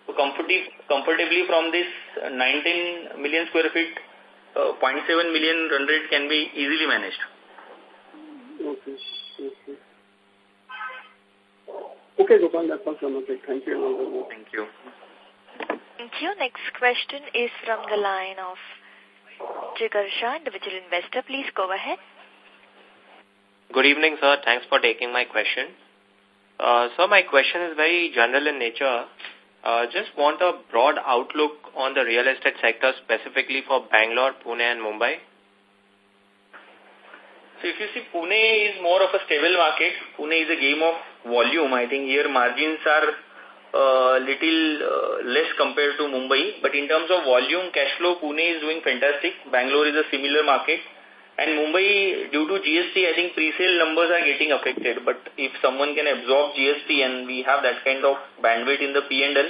So comfortably, comfortably from this 19 million square feet, uh, 0.7 million run rate can be easily managed. Okay. Okay. Okay, Gopal, that's all from okay. Thank you. Thank you. Thank you. Next question is from the line of Jigar Shah, individual investor. Please go ahead. Good evening, sir. Thanks for taking my question. Uh, so my question is very general in nature. Uh, just want a broad outlook on the real estate sector specifically for Bangalore, Pune and Mumbai. So if you see Pune is more of a stable market. Pune is a game of volume. I think here margins are uh, little uh, less compared to Mumbai. But in terms of volume, cash flow, Pune is doing fantastic. Bangalore is a similar market. And Mumbai, due to GST, I think pre-sale numbers are getting affected. But if someone can absorb GST and we have that kind of bandwidth in the P&L,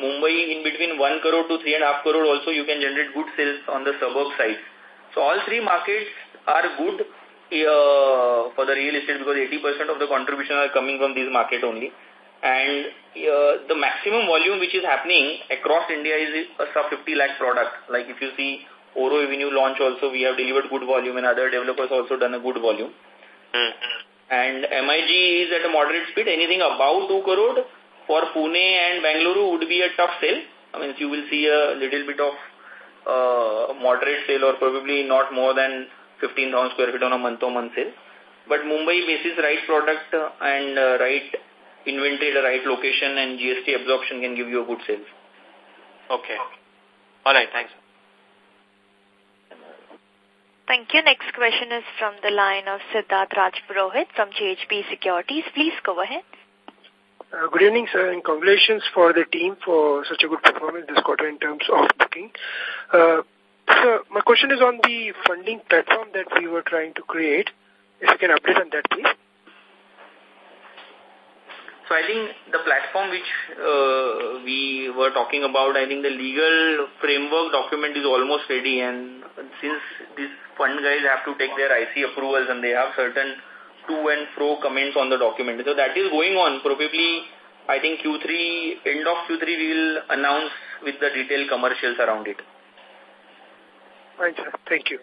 Mumbai in between 1 crore to three and 3.5 crore also you can generate good sales on the suburb side. So all three markets are good uh, for the real estate because 80% of the contribution are coming from these market only. And uh, the maximum volume which is happening across India is a sub 50 lakh product. Like if you see Oro Avenue launch also, we have delivered good volume and other developers also done a good volume. Mm -hmm. And MIG is at a moderate speed. Anything above 2 crore for Pune and Bangalore would be a tough sale. I mean, you will see a little bit of uh, moderate sale or probably not more than 15,000 square feet on a month-on-month sale. But Mumbai basis right product and uh, right inventory at the right location and GST absorption can give you a good sale. Okay. All right. Thanks. Thank you. Next question is from the line of Siddharth Rajpurohit from JHP Securities. Please go ahead. Uh, good evening, sir, and congratulations for the team for such a good performance this quarter in terms of booking. Uh, Sir, my question is on the funding platform that we were trying to create. If you can update on that, please. So I think the platform which uh, we were talking about, I think the legal framework document is almost ready and since these fund guys have to take their IC approvals and they have certain to and fro comments on the document. So that is going on. Probably, I think Q3, end of Q3 we will announce with the detailed commercials around it. Fine, sir. Thank you.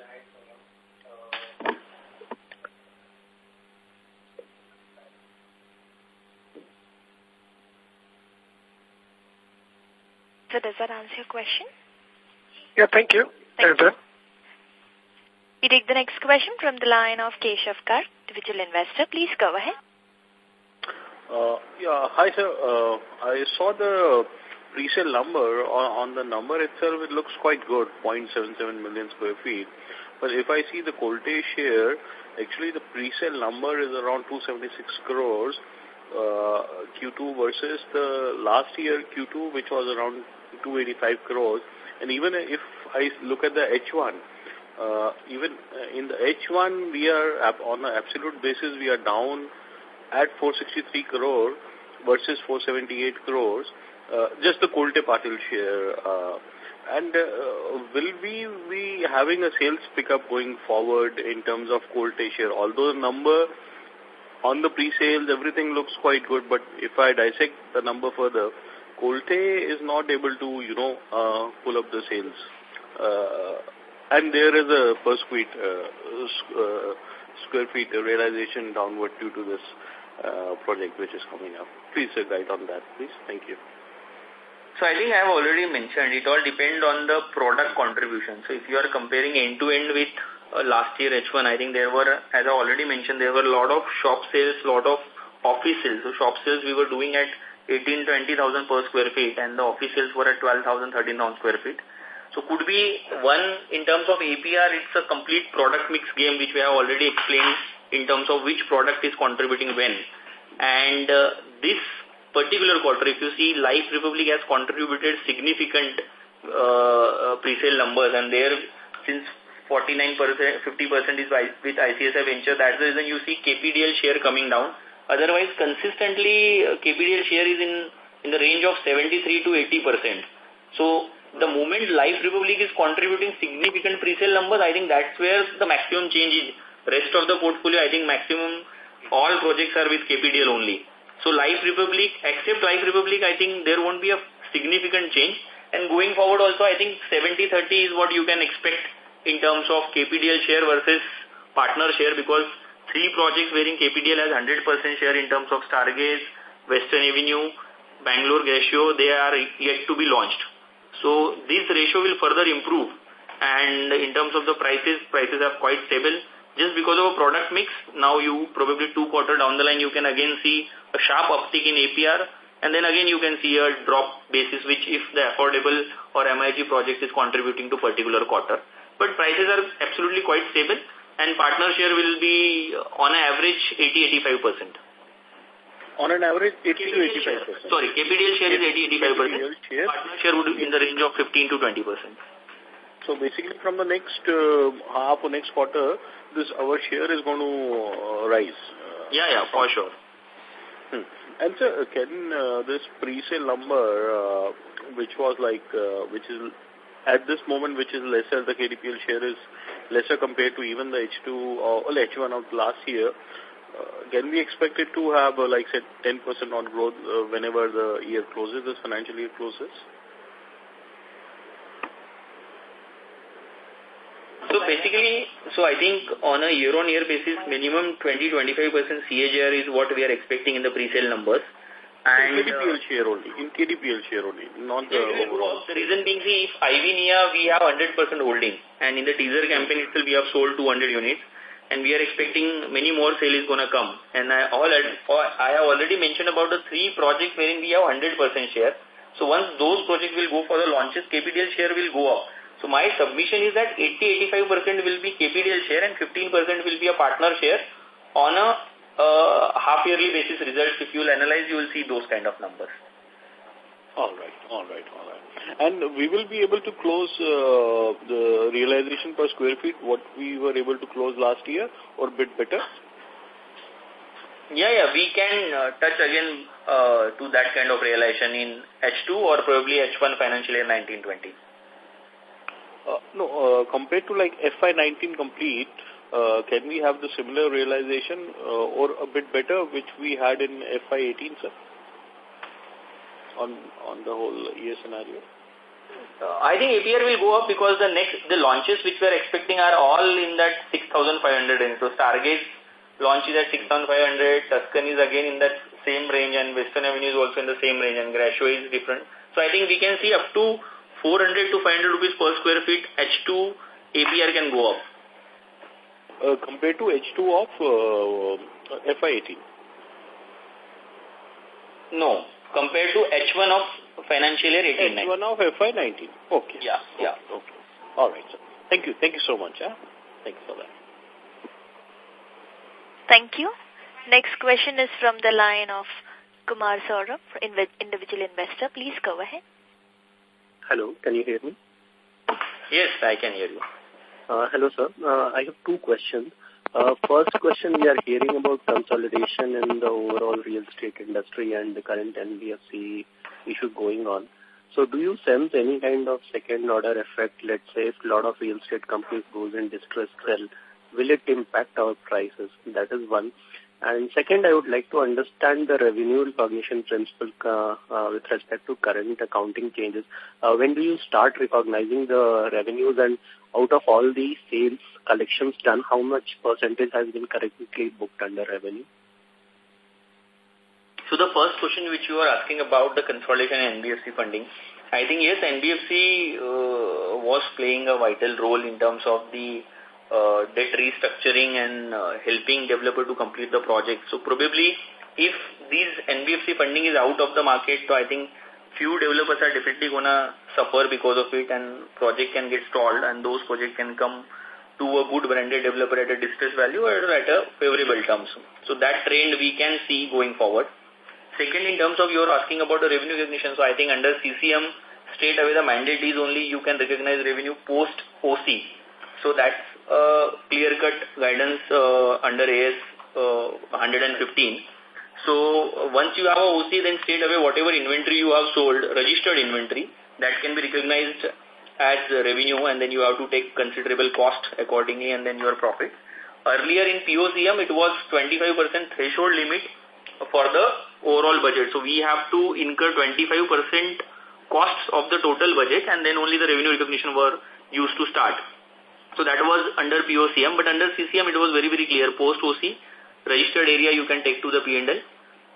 So does that answer your question? Yeah, thank you. Thank you. We take the next question from the line of Keshav Kar, individual investor. Please go ahead. Uh, yeah, hi sir. Uh, I saw the pre-sale number, on, on the number itself, it looks quite good, 0.77 million square feet. But if I see the Kolte share, actually the pre-sale number is around 276 crores uh, Q2 versus the last year Q2, which was around 285 crores. And even if I look at the H1, uh, even in the H1, we are, on an absolute basis, we are down at 463 crore versus 478 crores. Uh, just the Kolte Patil share. Uh, and uh, will we be having a sales pickup going forward in terms of Kolte share? Although the number on the pre-sales, everything looks quite good, but if I dissect the number further, Kolte is not able to, you know, uh, pull up the sales. Uh, and there is a per square, uh, uh, square feet realization downward due to this. uh, project which is coming up. Please uh, guide on that, please. Thank you. So I think I have already mentioned it all depends on the product contribution. So if you are comparing end-to-end -end with uh, last year H1, I think there were, as I already mentioned, there were a lot of shop sales, lot of office sales. So shop sales we were doing at 18, 20,000 per square feet and the office sales were at 12,000, 13,000 square feet. So could be one, in terms of APR, it's a complete product mix game which we have already explained in terms of which product is contributing when. And uh, this particular quarter, if you see Life Republic has contributed significant uh, uh pre-sale numbers and there since 49%, 50% is with ICICI Venture, that's the reason you see KPDL share coming down. Otherwise, consistently, uh, KPDL share is in, in the range of 73 to 80%. So, the moment Life Republic is contributing significant pre-sale numbers, I think that's where the maximum change is. Rest of the portfolio, I think maximum all projects are with KPDL only. So Life Republic, except Life Republic, I think there won't be a significant change. And going forward also, I think 70-30 is what you can expect in terms of KPDL share versus partner share because three projects wherein KPDL has 100% share in terms of Stargaze, Western Avenue, Bangalore Graciosa, they are yet to be launched. So this ratio will further improve. And in terms of the prices, prices are quite stable. Just because of a product mix, now you probably two quarter down the line, you can again see a sharp uptick in APR and then again you can see a drop basis which if the affordable or MIG project is contributing to particular quarter. But prices are absolutely quite stable and partner share will be on an average 80-85%. On an average 80 to 85%. Sorry, KPDL share is 80-85%. Partner share would be in the range of 15 to 20%. So basically from the next uh, half or next quarter, this our share is going to uh, rise. Uh, yeah, yeah, for sure. Hmm. And sir, can uh, this pre-sale number, uh, which was like, uh, which is at this moment, which is lesser, the KDPL share is lesser compared to even the H2 or H1 of last year, uh, can we expect it to have, uh, like, say, 10% on growth uh, whenever the year closes, this financial year closes? Basically, so I think on a year-on-year -year basis, minimum 20-25% CAGR is what we are expecting in the pre-sale numbers. And, in KDPL uh, share only, in KDPL share only, not the overall. The reason being, see, if Ivy Nia, we have 100% holding, and in the teaser campaign itself, we have sold 200 units, and we are expecting many more sales is going to come. And I, all, I have already mentioned about the three projects wherein we have 100% share. So once those projects will go for the launches, KPDL share will go up. So my submission is that 80-85% will be KPDL share and 15% will be a partner share on a uh, half-yearly basis results. If you will analyze, you will see those kind of numbers. All right, all right, all right. And we will be able to close uh, the realization per square feet what we were able to close last year or a bit better? Yeah, yeah, we can uh, touch again uh, to that kind of realization in H2 or probably H1 financial year 1920. Uh, no, uh, compared to like FY19 complete, uh, can we have the similar realization or a bit better which we had in FY18, sir? On, on the whole year scenario? Uh, I think APR will go up because the next, the launches which we are expecting are all in that 6,500 range. So Stargaze launch is at 6,500, Tuscan is again in that same range and Western Avenue is also in the same range and Graciosa is different. So I think we can see up to 400 to 500 rupees per square feet, H2 APR can go up. Uh, compared to H2 of uh, FY18? No, compared to H1 of financial year 18 H1 of FY19. Okay. Yeah, yeah. Okay. All right, sir. Thank you. Thank you so much. Huh? Thank you for that. Thank you. Next question is from the line of Kumar Saurabh, individual investor. Please go ahead. Hello, can you hear me? Yes, I can hear you. Uh, hello, sir. Uh, I have two questions. Uh, first question, we are hearing about consolidation in the overall real estate industry and the current NBFC issue going on. So do you sense any kind of second order effect, let's say if a lot of real estate companies goes in distress sell, will it impact our prices? That is one. And second, I would like to understand the revenue recognition principle uh, uh, with respect to current accounting changes. Uh, when do you start recognizing the revenues and out of all the sales collections done, how much percentage has been correctly booked under revenue? So the first question which you are asking about the consolidation and NBFC funding, I think yes, NBFC uh, was playing a vital role in terms of the uh, debt restructuring and uh, helping developer to complete the project. So probably if these NBFC funding is out of the market, so I think few developers are definitely going to suffer because of it and project can get stalled and those projects can come to a good branded developer at a distressed value or at a favorable terms. So that trend we can see going forward. Second, in terms of your asking about the revenue recognition, so I think under CCM, straight away the mandate is only you can recognize revenue post OC. So that's clear-cut guidance uh, under AS uh, 115. So once you have a OC, then straight away whatever inventory you have sold, registered inventory, that can be recognized as revenue and then you have to take considerable cost accordingly and then your profit. Earlier in POCM, it was 25% threshold limit for the overall budget. So we have to incur 25% costs of the total budget and then only the revenue recognition were used to start. So that was under POCM, but under CCM it was very, very clear. Post-OC, registered area you can take to the P&L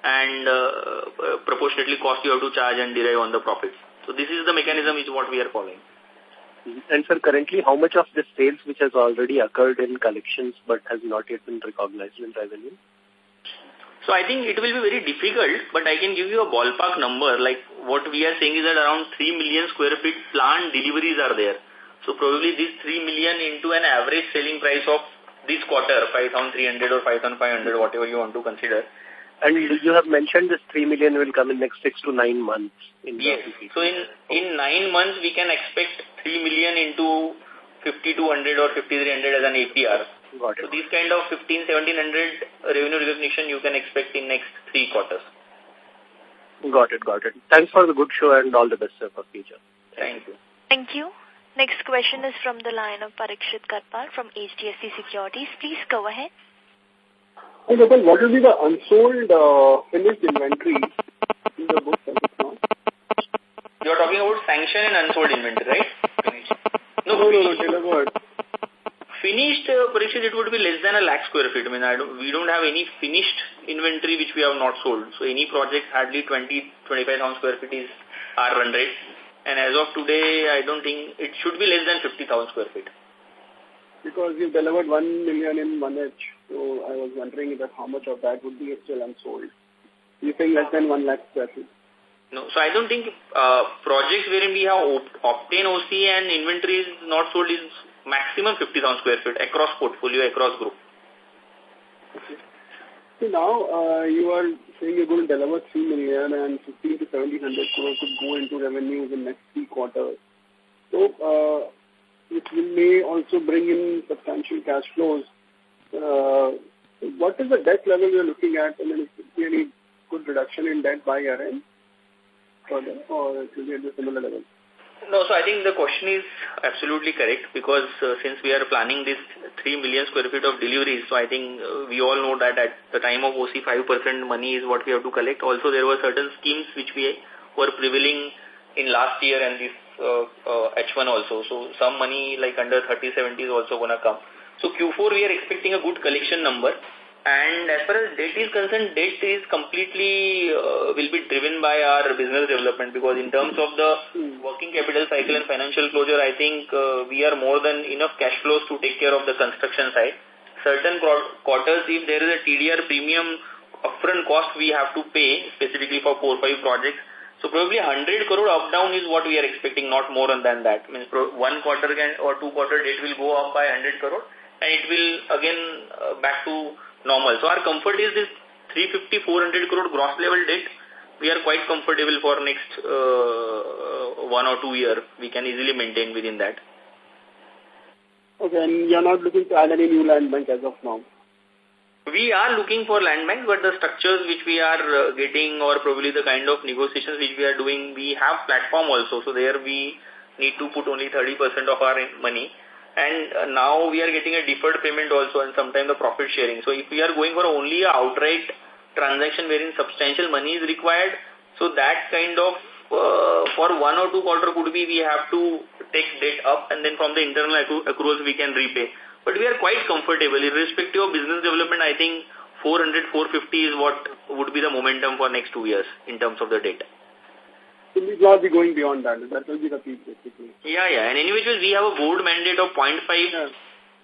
and uh, uh, proportionately cost you have to charge and derive on the profits. So this is the mechanism is what we are following. And sir, currently how much of the sales which has already occurred in collections but has not yet been recognized in revenue? So I think it will be very difficult, but I can give you a ballpark number. Like what we are saying is that around 3 million square feet plant deliveries are there. So probably this 3 million into an average selling price of this quarter, 5,300 or 5,500, whatever you want to consider. And you have mentioned this 3 million will come in next 6 to 9 months. In yes. So in, in 9 months, we can expect 3 million into 5,200 or 5,300 as an APR. Got it. So this kind of 15, 1700 revenue recognition you can expect in next 3 quarters. Got it, got it. Thanks for the good show and all the best sir, for future. Thank you. Thank you. Next question is from the line of Parikshit Kandpal from HDFC Securities. Please go ahead. Hey, Gopal, what will be the unsold uh, finished inventory in the books now? You are talking about sanction and unsold inventory, right? No, no, no, no, delivered. Finished, uh, Parikshit, it would be less than a lakh square feet. I mean, I don't, we don't have any finished inventory which we have not sold. So any project hardly 20, 25,000 square feet is our run rate. And as of today, I don't think it should be less than 50,000 square feet. Because you delivered 1 million in one edge. So I was wondering that how much of that would be still unsold. You think less than 1 lakh square feet? No, so I don't think uh, projects wherein we have op obtained OC and inventory is not sold is maximum 50,000 square feet across portfolio, across group. Okay. Now uh, you are saying you're going to deliver 3 million and 15 to 1700 crores could go into revenues in the next three quarters. So uh, it may also bring in substantial cash flows. Uh, what is the debt level you're looking at? I mean, is there any good reduction in debt by year end? Or it will be at the similar level? No, so I think the question is absolutely correct because uh, since we are planning this 3 million square feet of deliveries, so I think uh, we all know that at the time of OC 5% money is what we have to collect. Also, there were certain schemes which we were prevailing in last year and this uh, uh, H1 also. So some money like under 30-70 is also going to come. So Q4 we are expecting a good collection number. And as far as debt is concerned, debt is completely uh, will be driven by our business development because in terms of the working capital cycle and financial closure, I think uh, we are more than enough cash flows to take care of the construction side. Certain quarters, if there is a TDR premium upfront cost we have to pay specifically for four or five projects, so probably 100 crore up down is what we are expecting, not more than that. Means one quarter or two quarter debt will go up by 100 crore and it will again uh, back to normal. So our comfort is this 350, 400 crore gross level debt. We are quite comfortable for next uh, one or two year. We can easily maintain within that. Okay, and you're not looking to add any new land bank as of now? We are looking for land bank, but the structures which we are uh, getting or probably the kind of negotiations which we are doing, we have platform also. So there we need to put only 30% of our money. And uh, now we are getting a deferred payment also and sometimes the profit sharing. So if we are going for only a outright transaction wherein substantial money is required, so that kind of uh, for one or two quarter could be we have to take debt up and then from the internal accruals we can repay. But we are quite comfortable. Irrespective of business development, I think 400, 450 is what would be the momentum for next two years in terms of the debt. Will not be going beyond that. That will be the peak, basically. Yeah, yeah. And individual, we have a board mandate of 0.5 yeah.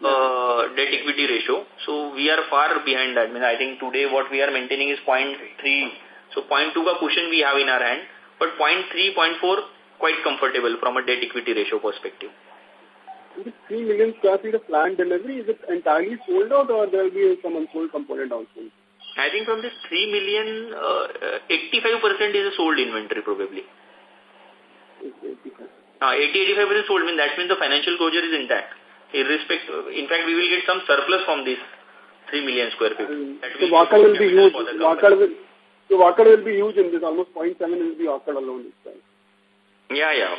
uh, debt equity ratio. So we are far behind that. I, mean, I think today what we are maintaining is 0.3. So 0.2 ka cushion we have in our hand. But 0.3, 0.4, quite comfortable from a debt equity ratio perspective. Is 3 million square feet of land delivery, is it entirely sold out or there will be some unsold component also? I think from this 3 million, 85% uh, is a sold inventory probably. 80-85% sold, mean that means the financial closure is intact. Irrespective, in fact, we will get some surplus from this 3 million square feet. so Wakad will be huge. Wakad will, so Wakad will be huge in this. Almost 0.7 will be Wakad alone itself. Yeah, yeah.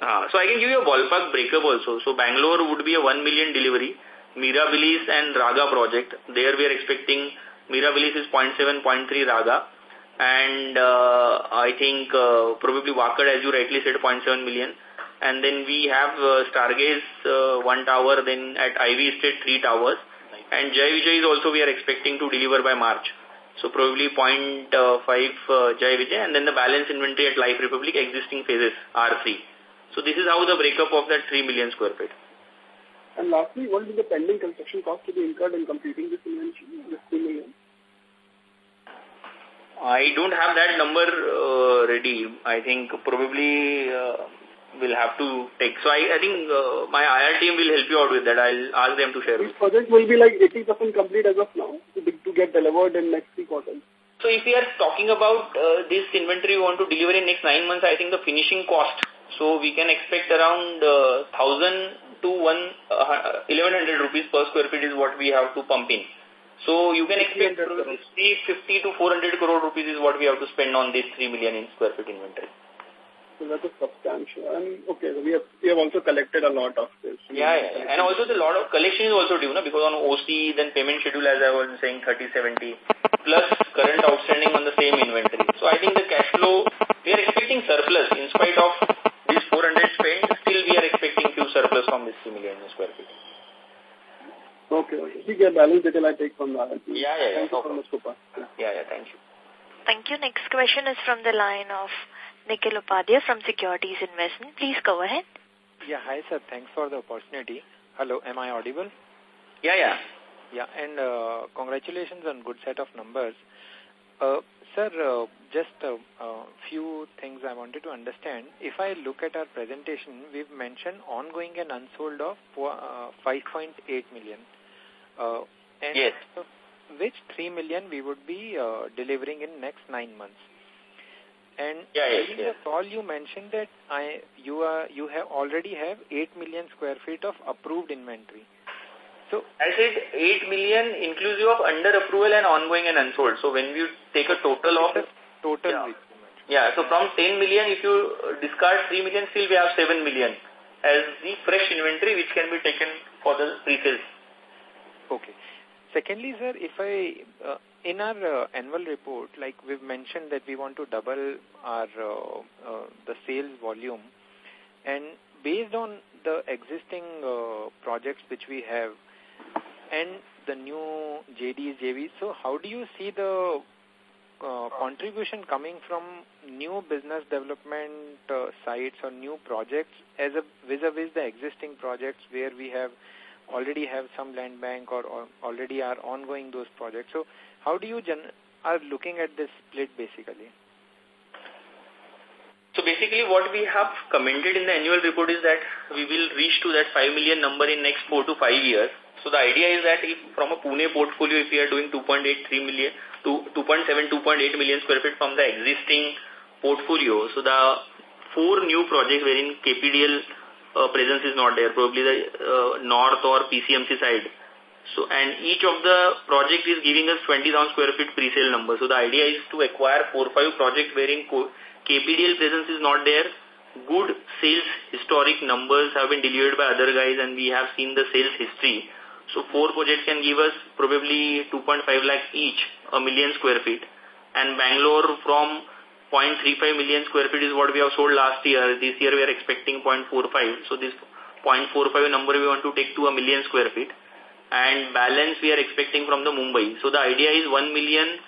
Uh, so I can give you a ballpark breakup also. So Bangalore would be a 1 million delivery. Mirabilis and Raga project. There we are expecting Mirabilis is 0.7, 0.3 Raga and uh, I think uh, probably Wakad, as you rightly said, 0.7 million. And then we have uh, Stargaze, uh, one tower, then at Ivy Estate, three towers. And Jai Vijay is also we are expecting to deliver by March. So probably 0.5 uh, Jai Vijay and then the balance inventory at Life Republic existing phases R3. So this is how the breakup of that 3 million square feet. And lastly, what will the pending construction cost to be incurred in completing this inventory, this 3 million? I don't have that number uh, ready. I think probably uh, we'll have to take. So I, I think uh, my IR team will help you out with that. I'll ask them to share. This project will be like 80% complete as of now to, to get delivered in next three quarters. So if we are talking about uh, this inventory we want to deliver in next nine months, I think the finishing cost, so we can expect around uh, 1000 to one, uh, 1100 rupees per square feet is what we have to pump in. So you can expect 350 to 400 crore rupees is what we have to spend on this 3 million in square feet inventory. So that is substantial. And okay, so we have we have also collected a lot of this. Yeah, yeah, and also the lot of collection is also due, no? because on OC, then payment schedule as I was saying 30, 70, plus current outstanding on the same inventory. So I think the cash flow, we are expecting surplus in spite of this 400 spend, still we are expecting few surplus from this 3 million square feet. Okay, okay. See, get balance detail I take from the that. Yeah, yeah, Thank yeah. you so much, Kupa. Yeah, yeah, thank you. Thank you. Next question is from the line of Nikhil Upadhyay from Securities Investment. Please go ahead. Yeah, hi sir. Thanks for the opportunity. Hello, am I audible? Yeah, yeah. Yeah, and uh, congratulations on good set of numbers. Uh, sir, uh, just a uh, few things I wanted to understand. If I look at our presentation, we've mentioned ongoing and unsold of uh, 5.8 million. Uh, and yes. which 3 million we would be uh, delivering in next nine months. And yeah, yes, in yes. the call you mentioned that I you are you have already have 8 million square feet of approved inventory. So I said 8 million inclusive of under approval and ongoing and unsold. So when you take a total of total yeah. yeah, so from 10 million if you discard 3 million still we have 7 million as the fresh inventory which can be taken for the pre-sales. Okay. Secondly, sir, if I, uh, in our uh, annual report, like we've mentioned that we want to double our, uh, uh, the sales volume, and based on the existing uh, projects which we have, and the new JDs, JVs, so how do you see the uh, contribution coming from new business development uh, sites or new projects as a vis-a-vis -vis the existing projects where we have already have some land bank or, or already are ongoing those projects. So how do you are looking at this split basically? So basically what we have commented in the annual report is that we will reach to that 5 million number in next 4 to 5 years. So the idea is that if from a Pune portfolio, if we are doing 2.83 million, 2.7, 2.8 million square feet from the existing portfolio, so the four new projects wherein KPDL uh, presence is not there, probably the uh, north or PCMC side. So, and each of the project is giving us 20,000 square feet pre-sale number. So the idea is to acquire four or five projects wherein KPDL presence is not there. Good sales historic numbers have been delivered by other guys and we have seen the sales history. So four projects can give us probably 2.5 lakh each, a million square feet. And Bangalore from 0.35 million square feet is what we have sold last year. This year we are expecting 0.45. So this 0.45 number we want to take to a million square feet. And balance we are expecting from the Mumbai. So the idea is 1 million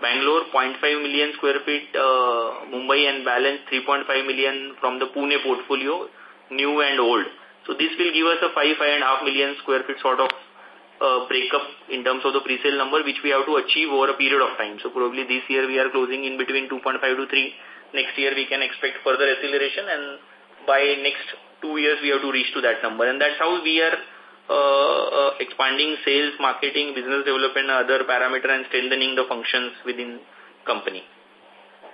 Bangalore 0.5 million square feet, uh, Mumbai and balance 3.5 million from the Pune portfolio, new and old. So this will give us a 5, 5.5 million square feet sort of breakup in terms of the pre-sale number which we have to achieve over a period of time. So probably this year we are closing in between 2.5 to 3. Next year we can expect further acceleration and by next two years we have to reach to that number. And that's how we are uh, uh, expanding sales, marketing, business development, other parameter and strengthening the functions within company.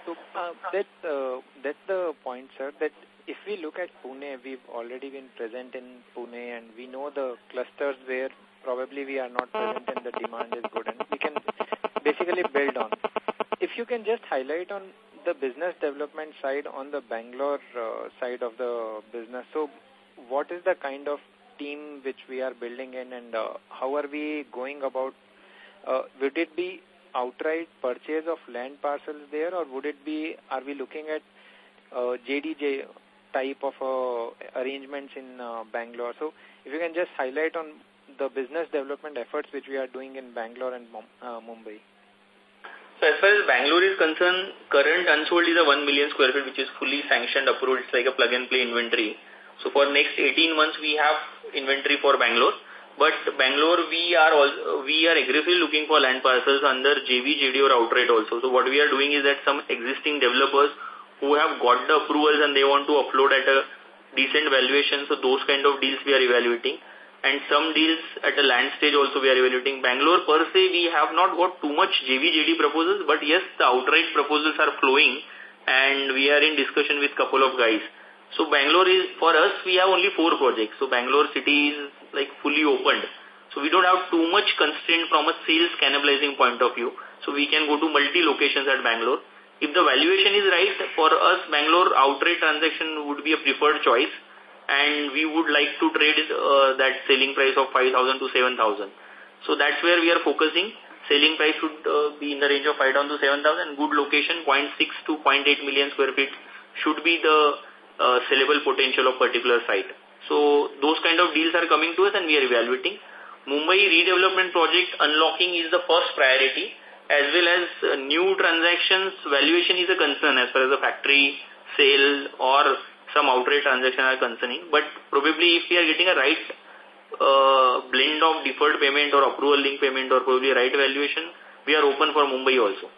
So uh, that, uh, that's the point, sir, that if we look at Pune, we've already been present in Pune and we know the clusters where probably we are not present and the demand is good and we can basically build on. If you can just highlight on the business development side on the Bangalore uh, side of the business. So what is the kind of team which we are building in and uh, how are we going about, uh, would it be outright purchase of land parcels there or would it be, are we looking at uh, JDJ type of uh, arrangements in uh, Bangalore? So if you can just highlight on the business development efforts which we are doing in Bangalore and uh, Mumbai. So as far as Bangalore is concerned, current unsold is a 1 million square feet which is fully sanctioned, approved. It's like a plug-and-play inventory. So for next 18 months, we have inventory for Bangalore. But Bangalore, we are all, we are aggressively looking for land parcels under JV, JD or outright also. So what we are doing is that some existing developers who have got the approvals and they want to upload at a decent valuation, so those kind of deals we are evaluating and some deals at a land stage also we are evaluating. Bangalore per se, we have not got too much JV-JD proposals, but yes, the outright proposals are flowing and we are in discussion with couple of guys. So Bangalore is, for us, we have only four projects. So Bangalore city is like fully opened. So we don't have too much constraint from a sales cannibalizing point of view. So we can go to multi-locations at Bangalore. If the valuation is right, for us, Bangalore outright transaction would be a preferred choice and we would like to trade uh, that selling price of 5,000 to 7,000. So that's where we are focusing. Selling price should uh, be in the range of 5,000 to 7,000. Good location, 0.6 to 0.8 million square feet should be the uh, sellable potential of particular site. So those kind of deals are coming to us and we are evaluating. Mumbai redevelopment project unlocking is the first priority as well as uh, new transactions valuation is a concern as far as the factory sale or some outright transaction are concerning. But probably if we are getting a right uh, blend of deferred payment or approval link payment or probably right valuation, we are open for Mumbai also.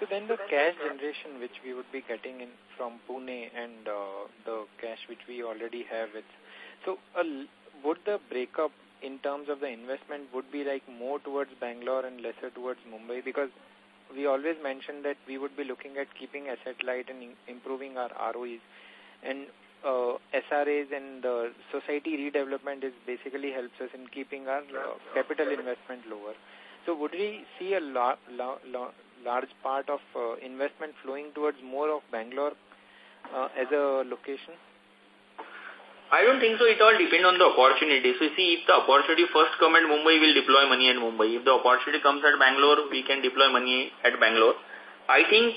So then the cash generation which we would be getting in from Pune and uh, the cash which we already have with, so uh, would the breakup in terms of the investment would be like more towards Bangalore and lesser towards Mumbai because we always mentioned that we would be looking at keeping asset light and improving our ROEs and uh, SRAs and the society redevelopment is basically helps us in keeping our uh, capital investment lower. So would we see a la la la large part of uh, investment flowing towards more of Bangalore uh, as a location? I don't think so. It all depends on the opportunity. So see, if the opportunity first comes at Mumbai, we'll deploy money at Mumbai. If the opportunity comes at Bangalore, we can deploy money at Bangalore. I think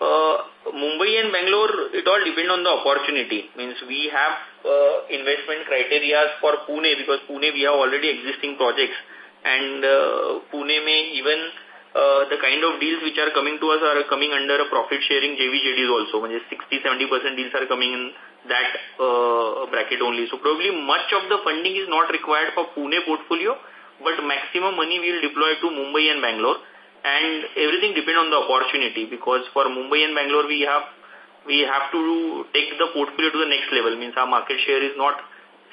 uh, Mumbai and Bangalore, it all depends on the opportunity. Means we have uh, investment criteria for Pune because Pune we have already existing projects and uh, Pune may even uh, the kind of deals which are coming to us are coming under a profit sharing JVJDs also. When 60-70% deals are coming in that uh, bracket only. So probably much of the funding is not required for Pune portfolio, but maximum money we will deploy to Mumbai and Bangalore and everything depends on the opportunity because for Mumbai and Bangalore we have we have to take the portfolio to the next level means our market share is not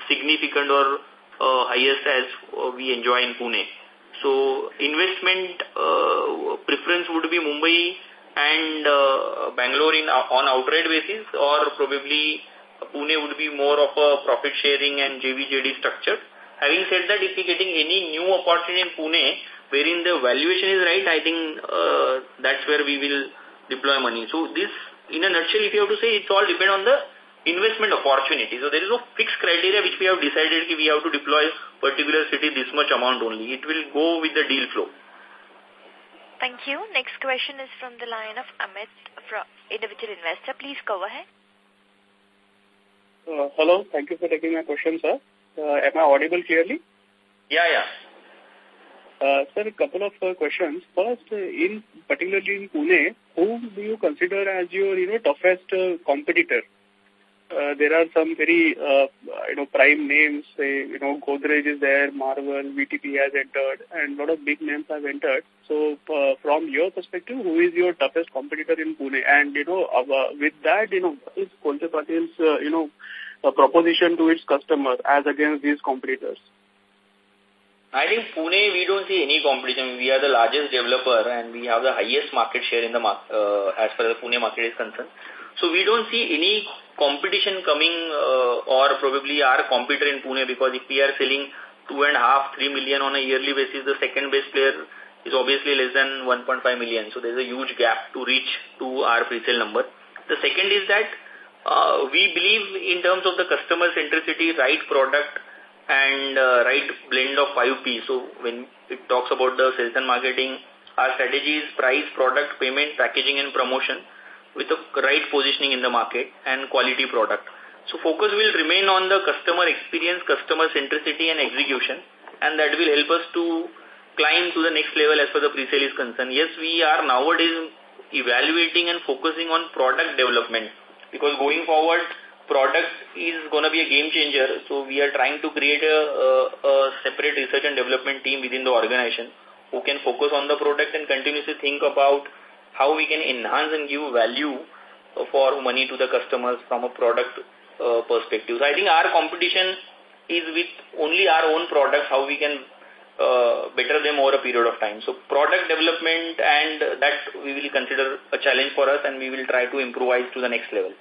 significant or uh, highest as uh, we enjoy in Pune. So investment uh, preference would be Mumbai and Bangalore in on outright basis or probably Pune would be more of a profit sharing and JVJD structure. Having said that, if we getting any new opportunity in Pune, wherein the valuation is right, I think uh, that's where we will deploy money. So this, in a nutshell, if you have to say, it's all depend on the investment opportunity. So there is no fixed criteria which we have decided we have to deploy particular city this much amount only. It will go with the deal flow. Thank you. Next question is from the line of Amit from individual investor. Please go ahead. Uh, hello. Thank you for taking my question, sir. Uh, am I audible clearly? Yeah, yeah. Uh, sir, a couple of uh, questions. First, uh, in particularly in Pune, whom do you consider as your you know toughest uh, competitor? Uh, there are some very uh, you know prime names. Say you know Godrej is there, Marvel, VTP has entered, and a lot of big names have entered. So, uh, from your perspective, who is your toughest competitor in Pune? And you know, uh, with that, you know, what is Patil's uh, you know a proposition to its customers as against these competitors? I think Pune, we don't see any competition. We are the largest developer and we have the highest market share in the uh, as far as the Pune market is concerned. So we don't see any competition coming uh, or probably our competitor in Pune because if we are selling two and a half, three million on a yearly basis, the second best player is obviously less than 1.5 million. So there's a huge gap to reach to our pre-sale number. The second is that uh, we believe in terms of the customer centricity, right product and uh, right blend of 5P. So when it talks about the sales and marketing, our strategy is price, product, payment, packaging and promotion with the right positioning in the market and quality product. So focus will remain on the customer experience, customer centricity and execution and that will help us to climb to the next level as far the pre-sale is concerned. Yes, we are nowadays evaluating and focusing on product development because going forward, product is going to be a game changer. So we are trying to create a, a, a separate research and development team within the organization who can focus on the product and continuously think about how we can enhance and give value for money to the customers from a product uh, perspective. So I think our competition is with only our own products, how we can uh, better them over a period of time. So product development and that we will consider a challenge for us and we will try to improvise to the next level.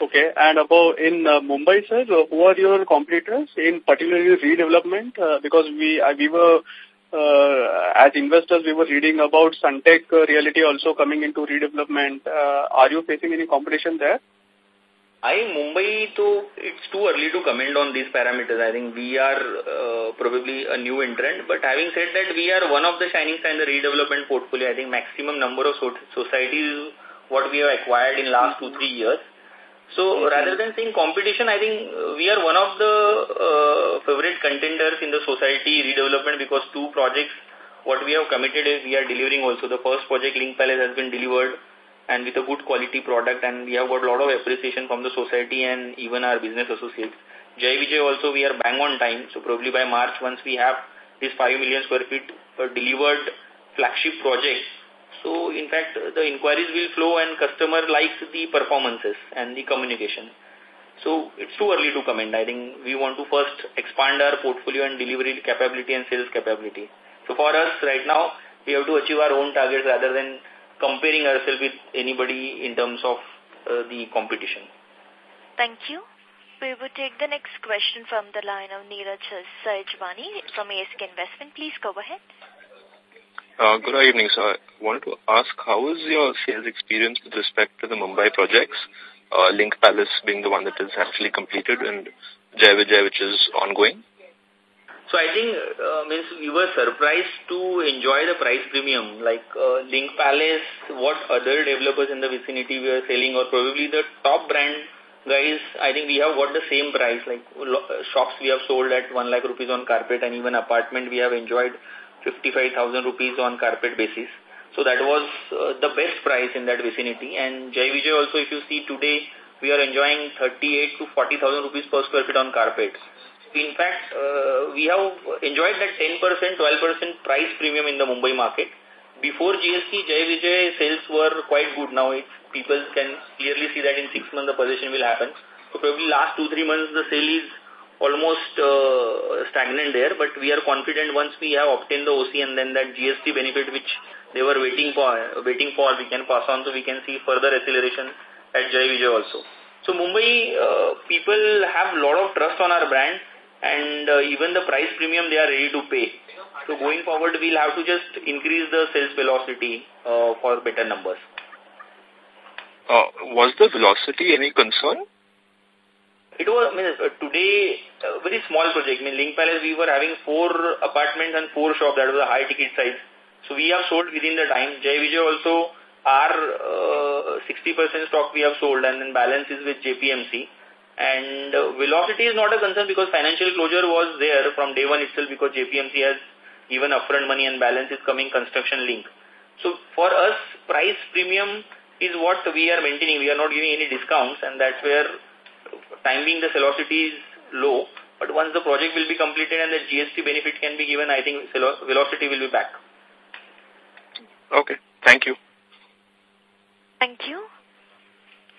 Okay, and about in uh, Mumbai, sir, who are your competitors in particularly redevelopment? Uh, because we uh, we were uh, as investors, we were reading about Sunteck uh, Realty also coming into redevelopment. Uh, are you facing any competition there? I Mumbai, to, it's too early to comment on these parameters. I think we are uh, probably a new entrant. But having said that, we are one of the shining stars in the redevelopment portfolio. I think maximum number of so societies what we have acquired in last two, three years. So rather than saying competition, I think we are one of the uh, favorite contenders in the society redevelopment because two projects, what we have committed is we are delivering also. The first project, Link Palace, has been delivered and with a good quality product and we have got a lot of appreciation from the society and even our business associates. Jai Vijay also we are bang on time. So probably by March, once we have this 5 million square feet uh, delivered flagship project, so, in fact, the inquiries will flow and customer likes the performances and the communication. So, it's too early to comment. I think we want to first expand our portfolio and delivery capability and sales capability. So, for us right now, we have to achieve our own targets rather than comparing ourselves with anybody in terms of uh, the competition. Thank you. We will take the next question from the line of Neeraj Sajwani from ASK Investment. Please go ahead. Uh, good evening, sir. I wanted to ask, how is your sales experience with respect to the Mumbai projects, uh, Link Palace being the one that is actually completed and Jai which is ongoing? So I think uh, means we were surprised to enjoy the price premium. Like uh, Link Palace, what other developers in the vicinity we are selling, or probably the top brand guys, I think we have got the same price. Like shops we have sold at 1 lakh rupees on carpet, and even apartment we have enjoyed 55,000 rupees on carpet basis. So that was uh, the best price in that vicinity. And Jai Vijay also, if you see today, we are enjoying 38 to 40,000 rupees per square feet on carpet. In fact, uh, we have enjoyed that 10%, 12% price premium in the Mumbai market. Before GST, Jai Vijay sales were quite good. Now it, people can clearly see that in six months the possession will happen. So probably last two, three months the sale is almost uh, stagnant there, but we are confident once we have obtained the OC and then that GST benefit which they were waiting for, waiting for, we can pass on so we can see further acceleration at Jai Vijay also. So Mumbai, uh, people have a lot of trust on our brand and uh, even the price premium they are ready to pay. So going forward, we'll have to just increase the sales velocity for better numbers. Uh, was the velocity any concern? It was, I mean, uh, today, a very small project. I mean, Link Palace, we were having four apartments and four shops. That was a high ticket size. So we have sold within the time. Jai Vijay also, our 60% uh, stock we have sold and then balance is with JPMC. And uh, velocity is not a concern because financial closure was there from day one itself because JPMC has even upfront money and balance is coming construction link. So for us, price premium is what we are maintaining. We are not giving any discounts and that's where time being the velocity is low. But once the project will be completed and the GST benefit can be given, I think velocity will be back. Okay. Thank you. Thank you.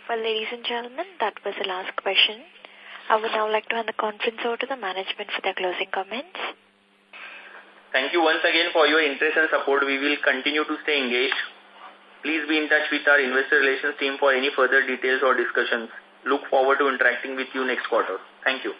Well, ladies and gentlemen, that was the last question. I would now like to hand the conference over to the management for their closing comments. Thank you once again for your interest and support. We will continue to stay engaged. Please be in touch with our investor relations team for any further details or discussions. Look forward to interacting with you next quarter. Thank you.